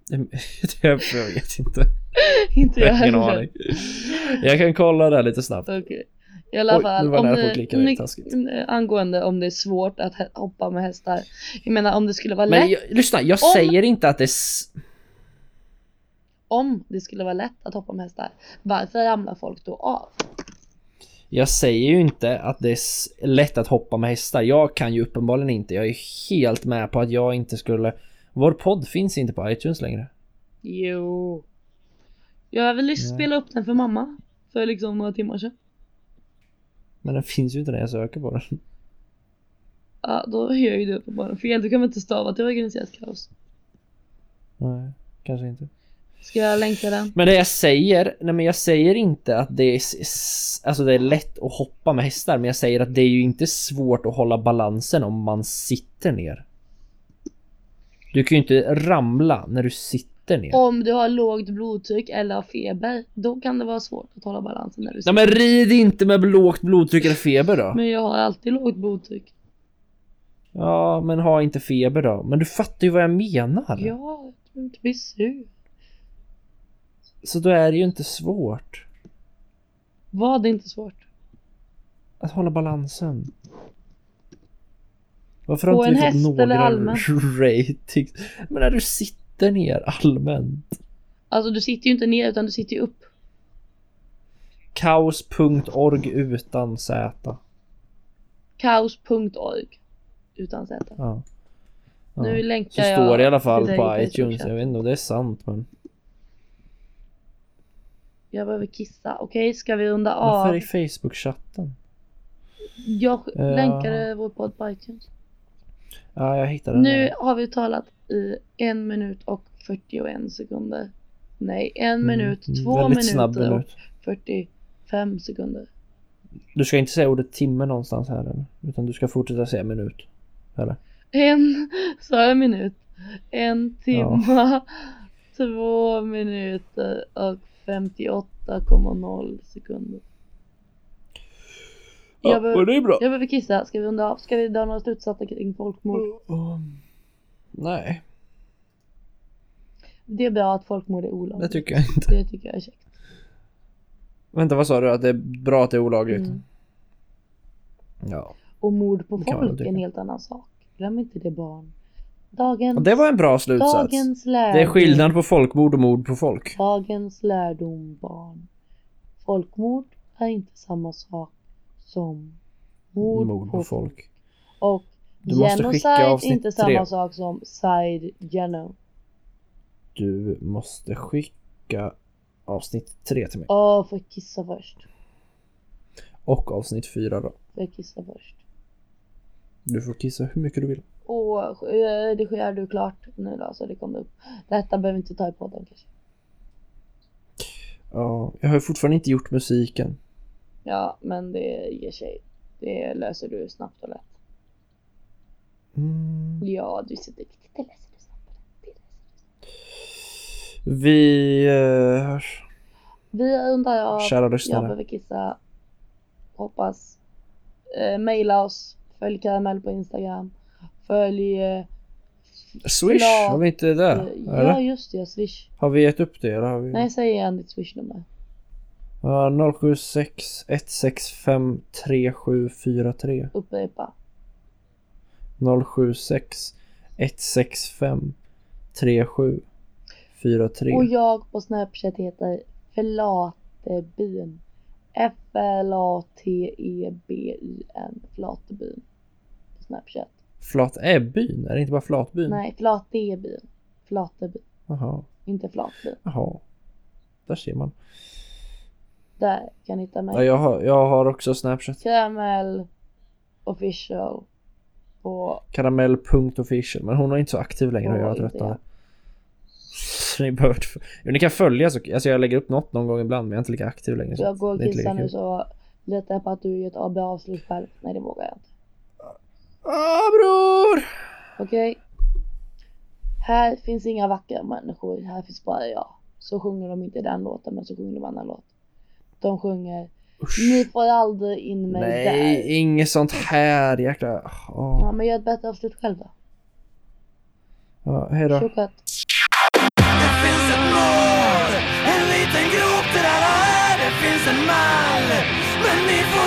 Speaker 2: Jag vet inte.
Speaker 3: inte jag heller.
Speaker 2: Jag kan kolla där lite snabbt.
Speaker 3: Okej. I alla
Speaker 2: Oj,
Speaker 3: fall, om det, ny-
Speaker 2: taskigt.
Speaker 3: angående om det är svårt att hoppa med hästar. Jag menar om det skulle vara
Speaker 2: Men
Speaker 3: lätt,
Speaker 2: jag, lyssna, jag
Speaker 3: Om-
Speaker 2: säger inte att det
Speaker 3: om det skulle vara lätt att hoppa med hästar, varför ramlar folk då av?
Speaker 2: Jag säger ju inte att det är lätt att hoppa med hästar. Jag kan ju uppenbarligen inte. Jag är helt med på att jag inte skulle... Vår podd finns inte på iTunes längre.
Speaker 3: Jo. Jag vill ju
Speaker 2: Nej.
Speaker 3: spela upp den för mamma. För liksom några timmar sedan.
Speaker 2: Men den finns ju inte när jag söker på den.
Speaker 3: Ja, då gör ju du uppenbarligen fel. Du kan väl inte stava till organiserat kaos?
Speaker 2: Nej, kanske inte.
Speaker 3: Ska jag länka den?
Speaker 2: Men det jag säger, nej men jag säger inte att det är, alltså det är lätt att hoppa med hästar, men jag säger att det är ju inte svårt att hålla balansen om man sitter ner. Du kan ju inte ramla när du sitter ner.
Speaker 3: Om du har lågt blodtryck eller har feber, då kan det vara svårt att hålla balansen när du
Speaker 2: Nej
Speaker 3: sitter.
Speaker 2: men rid inte med lågt blodtryck eller feber då.
Speaker 3: Men jag har alltid lågt blodtryck.
Speaker 2: Ja, men ha inte feber då. Men du fattar ju vad jag menar.
Speaker 3: Ja, jag tror inte bli sur.
Speaker 2: Så då är det ju inte svårt
Speaker 3: Var det inte svårt?
Speaker 2: att hålla balansen. Varför
Speaker 3: På
Speaker 2: har inte vi fått några ratings? Men när du sitter ner allmänt.
Speaker 3: Alltså du sitter ju inte ner utan du sitter ju upp.
Speaker 2: Kaos.org utan Z.
Speaker 3: Kaos.org. Utan Z.
Speaker 2: Ja. Ja.
Speaker 3: Nu länkar
Speaker 2: Så
Speaker 3: jag
Speaker 2: står det i alla fall på iTunes. Jag vet inte om det är sant men.
Speaker 3: Jag behöver kissa. Okej, ska vi runda
Speaker 2: Varför
Speaker 3: av?
Speaker 2: i Facebook-chatten?
Speaker 3: Jag
Speaker 2: Ja.
Speaker 3: länkade vår podd på iTunes.
Speaker 2: Ja, jag hittade den.
Speaker 3: Nu har vi talat i en minut och 41 sekunder. Nej, en
Speaker 2: Mm,
Speaker 3: minut,
Speaker 2: mm,
Speaker 3: två minuter och
Speaker 2: minut.
Speaker 3: 45 sekunder.
Speaker 2: Du ska inte säga ordet timme någonstans här? Utan du ska fortsätta säga minut. Eller?
Speaker 3: En, sa jag minut? En timma, två minuter och 58,0 sekunder.
Speaker 2: Ja,
Speaker 3: Jag behöver-
Speaker 2: det är bra.
Speaker 3: Jag behöver kissa, ska vi runda av? Ska vi dra några slutsatser kring folkmord?
Speaker 2: Um, nej,
Speaker 3: Det är bra att folkmord är olagligt.
Speaker 2: det tycker jag inte.
Speaker 3: Det tycker jag är käckt.
Speaker 2: Vänta, vad sa du? Att det är bra att det är olagligt?
Speaker 3: Mm.
Speaker 2: Ja.
Speaker 3: Och mord på folk är en helt annan sak. Glöm inte det barn. Dagens,
Speaker 2: Och det var en bra slutsats. Det är skillnad på folkmord och mord på folk.
Speaker 3: Dagens lärdom barn. Folkmord är inte samma sak som mord,
Speaker 2: Mord på folk.
Speaker 3: Och
Speaker 2: Du
Speaker 3: genocide är inte
Speaker 2: tre.
Speaker 3: samma sak som side geno.
Speaker 2: Du måste skicka avsnitt 3 till mig.
Speaker 3: Åh, får jag kissa först?
Speaker 2: Och avsnitt 4 då.
Speaker 3: Får jag kissa först?
Speaker 2: Du får kissa hur mycket du vill.
Speaker 3: Och eh, det sker du klart nu då så det kommer upp. Detta behöver vi inte ta i podden kanske.
Speaker 2: Ja, jag har fortfarande inte gjort musiken.
Speaker 3: Ja, men det ger sig. Det löser du snabbt och lätt.
Speaker 2: Mm.
Speaker 3: Ja, du ser det. Det löser du snabbt. Det löser du snabbt.
Speaker 2: Vi eh, hörs.
Speaker 3: Vi undrar av.
Speaker 2: Kära
Speaker 3: Jag
Speaker 2: lyssnare.
Speaker 3: behöver kissa. hoppas. Eh, maila oss. Följ Karamell på Instagram. Följ... Eh,
Speaker 2: Swish,
Speaker 3: Förlåt.
Speaker 2: har vi inte det?
Speaker 3: eh, ja
Speaker 2: Eller?
Speaker 3: just det, Swish.
Speaker 2: Har vi gett upp det eller har vi?
Speaker 3: Nej, säg igen ditt Swish-nummer.
Speaker 2: Ja, 076 165 3743
Speaker 3: Upprepa.
Speaker 2: 076 165 3743
Speaker 3: Och jag på Snapchat heter Flatebyn. F-L-A-T-E-B-Y-N. Flatebyn. På Snapchat.
Speaker 2: Flat är byn? Är det inte bara Flatbyn?
Speaker 3: Nej, Flatebyn. Flatebyn.
Speaker 2: Jaha,
Speaker 3: Inte Flatbyn.
Speaker 2: jaha. Där ser man.
Speaker 3: Där kan ni hitta
Speaker 2: Ja,
Speaker 3: mig.
Speaker 2: jag, har, jag har också Snapchat.
Speaker 3: Karamell official. På...
Speaker 2: Karamell.official. Men hon är inte så aktiv längre och jag tröttnat.
Speaker 3: det.
Speaker 2: Så ni behöver. Jo, ni kan följa så... Alltså jag lägger upp något någon gång ibland men jag är inte lika aktiv längre. Så
Speaker 3: Jag går och
Speaker 2: är
Speaker 3: kissar nu så litar jag på att du gör ett bra avslut själv. Nej det vågar jag inte.
Speaker 2: Ah bror!
Speaker 3: Okej? Här finns inga vackra människor, här finns bara jag. Så sjunger de inte den låten men så sjunger de annan låt. De sjunger Ni
Speaker 2: Usch.
Speaker 3: får aldrig in mig
Speaker 2: Nej,
Speaker 3: där.
Speaker 2: inget sånt här jäkla... Åh.
Speaker 3: Ja men gör ett bättre avslut själv då.
Speaker 2: Ja, hejdå.
Speaker 3: Tjockött.
Speaker 1: Det finns ett mål, en liten grop där alla är. Det finns en mall, men ni får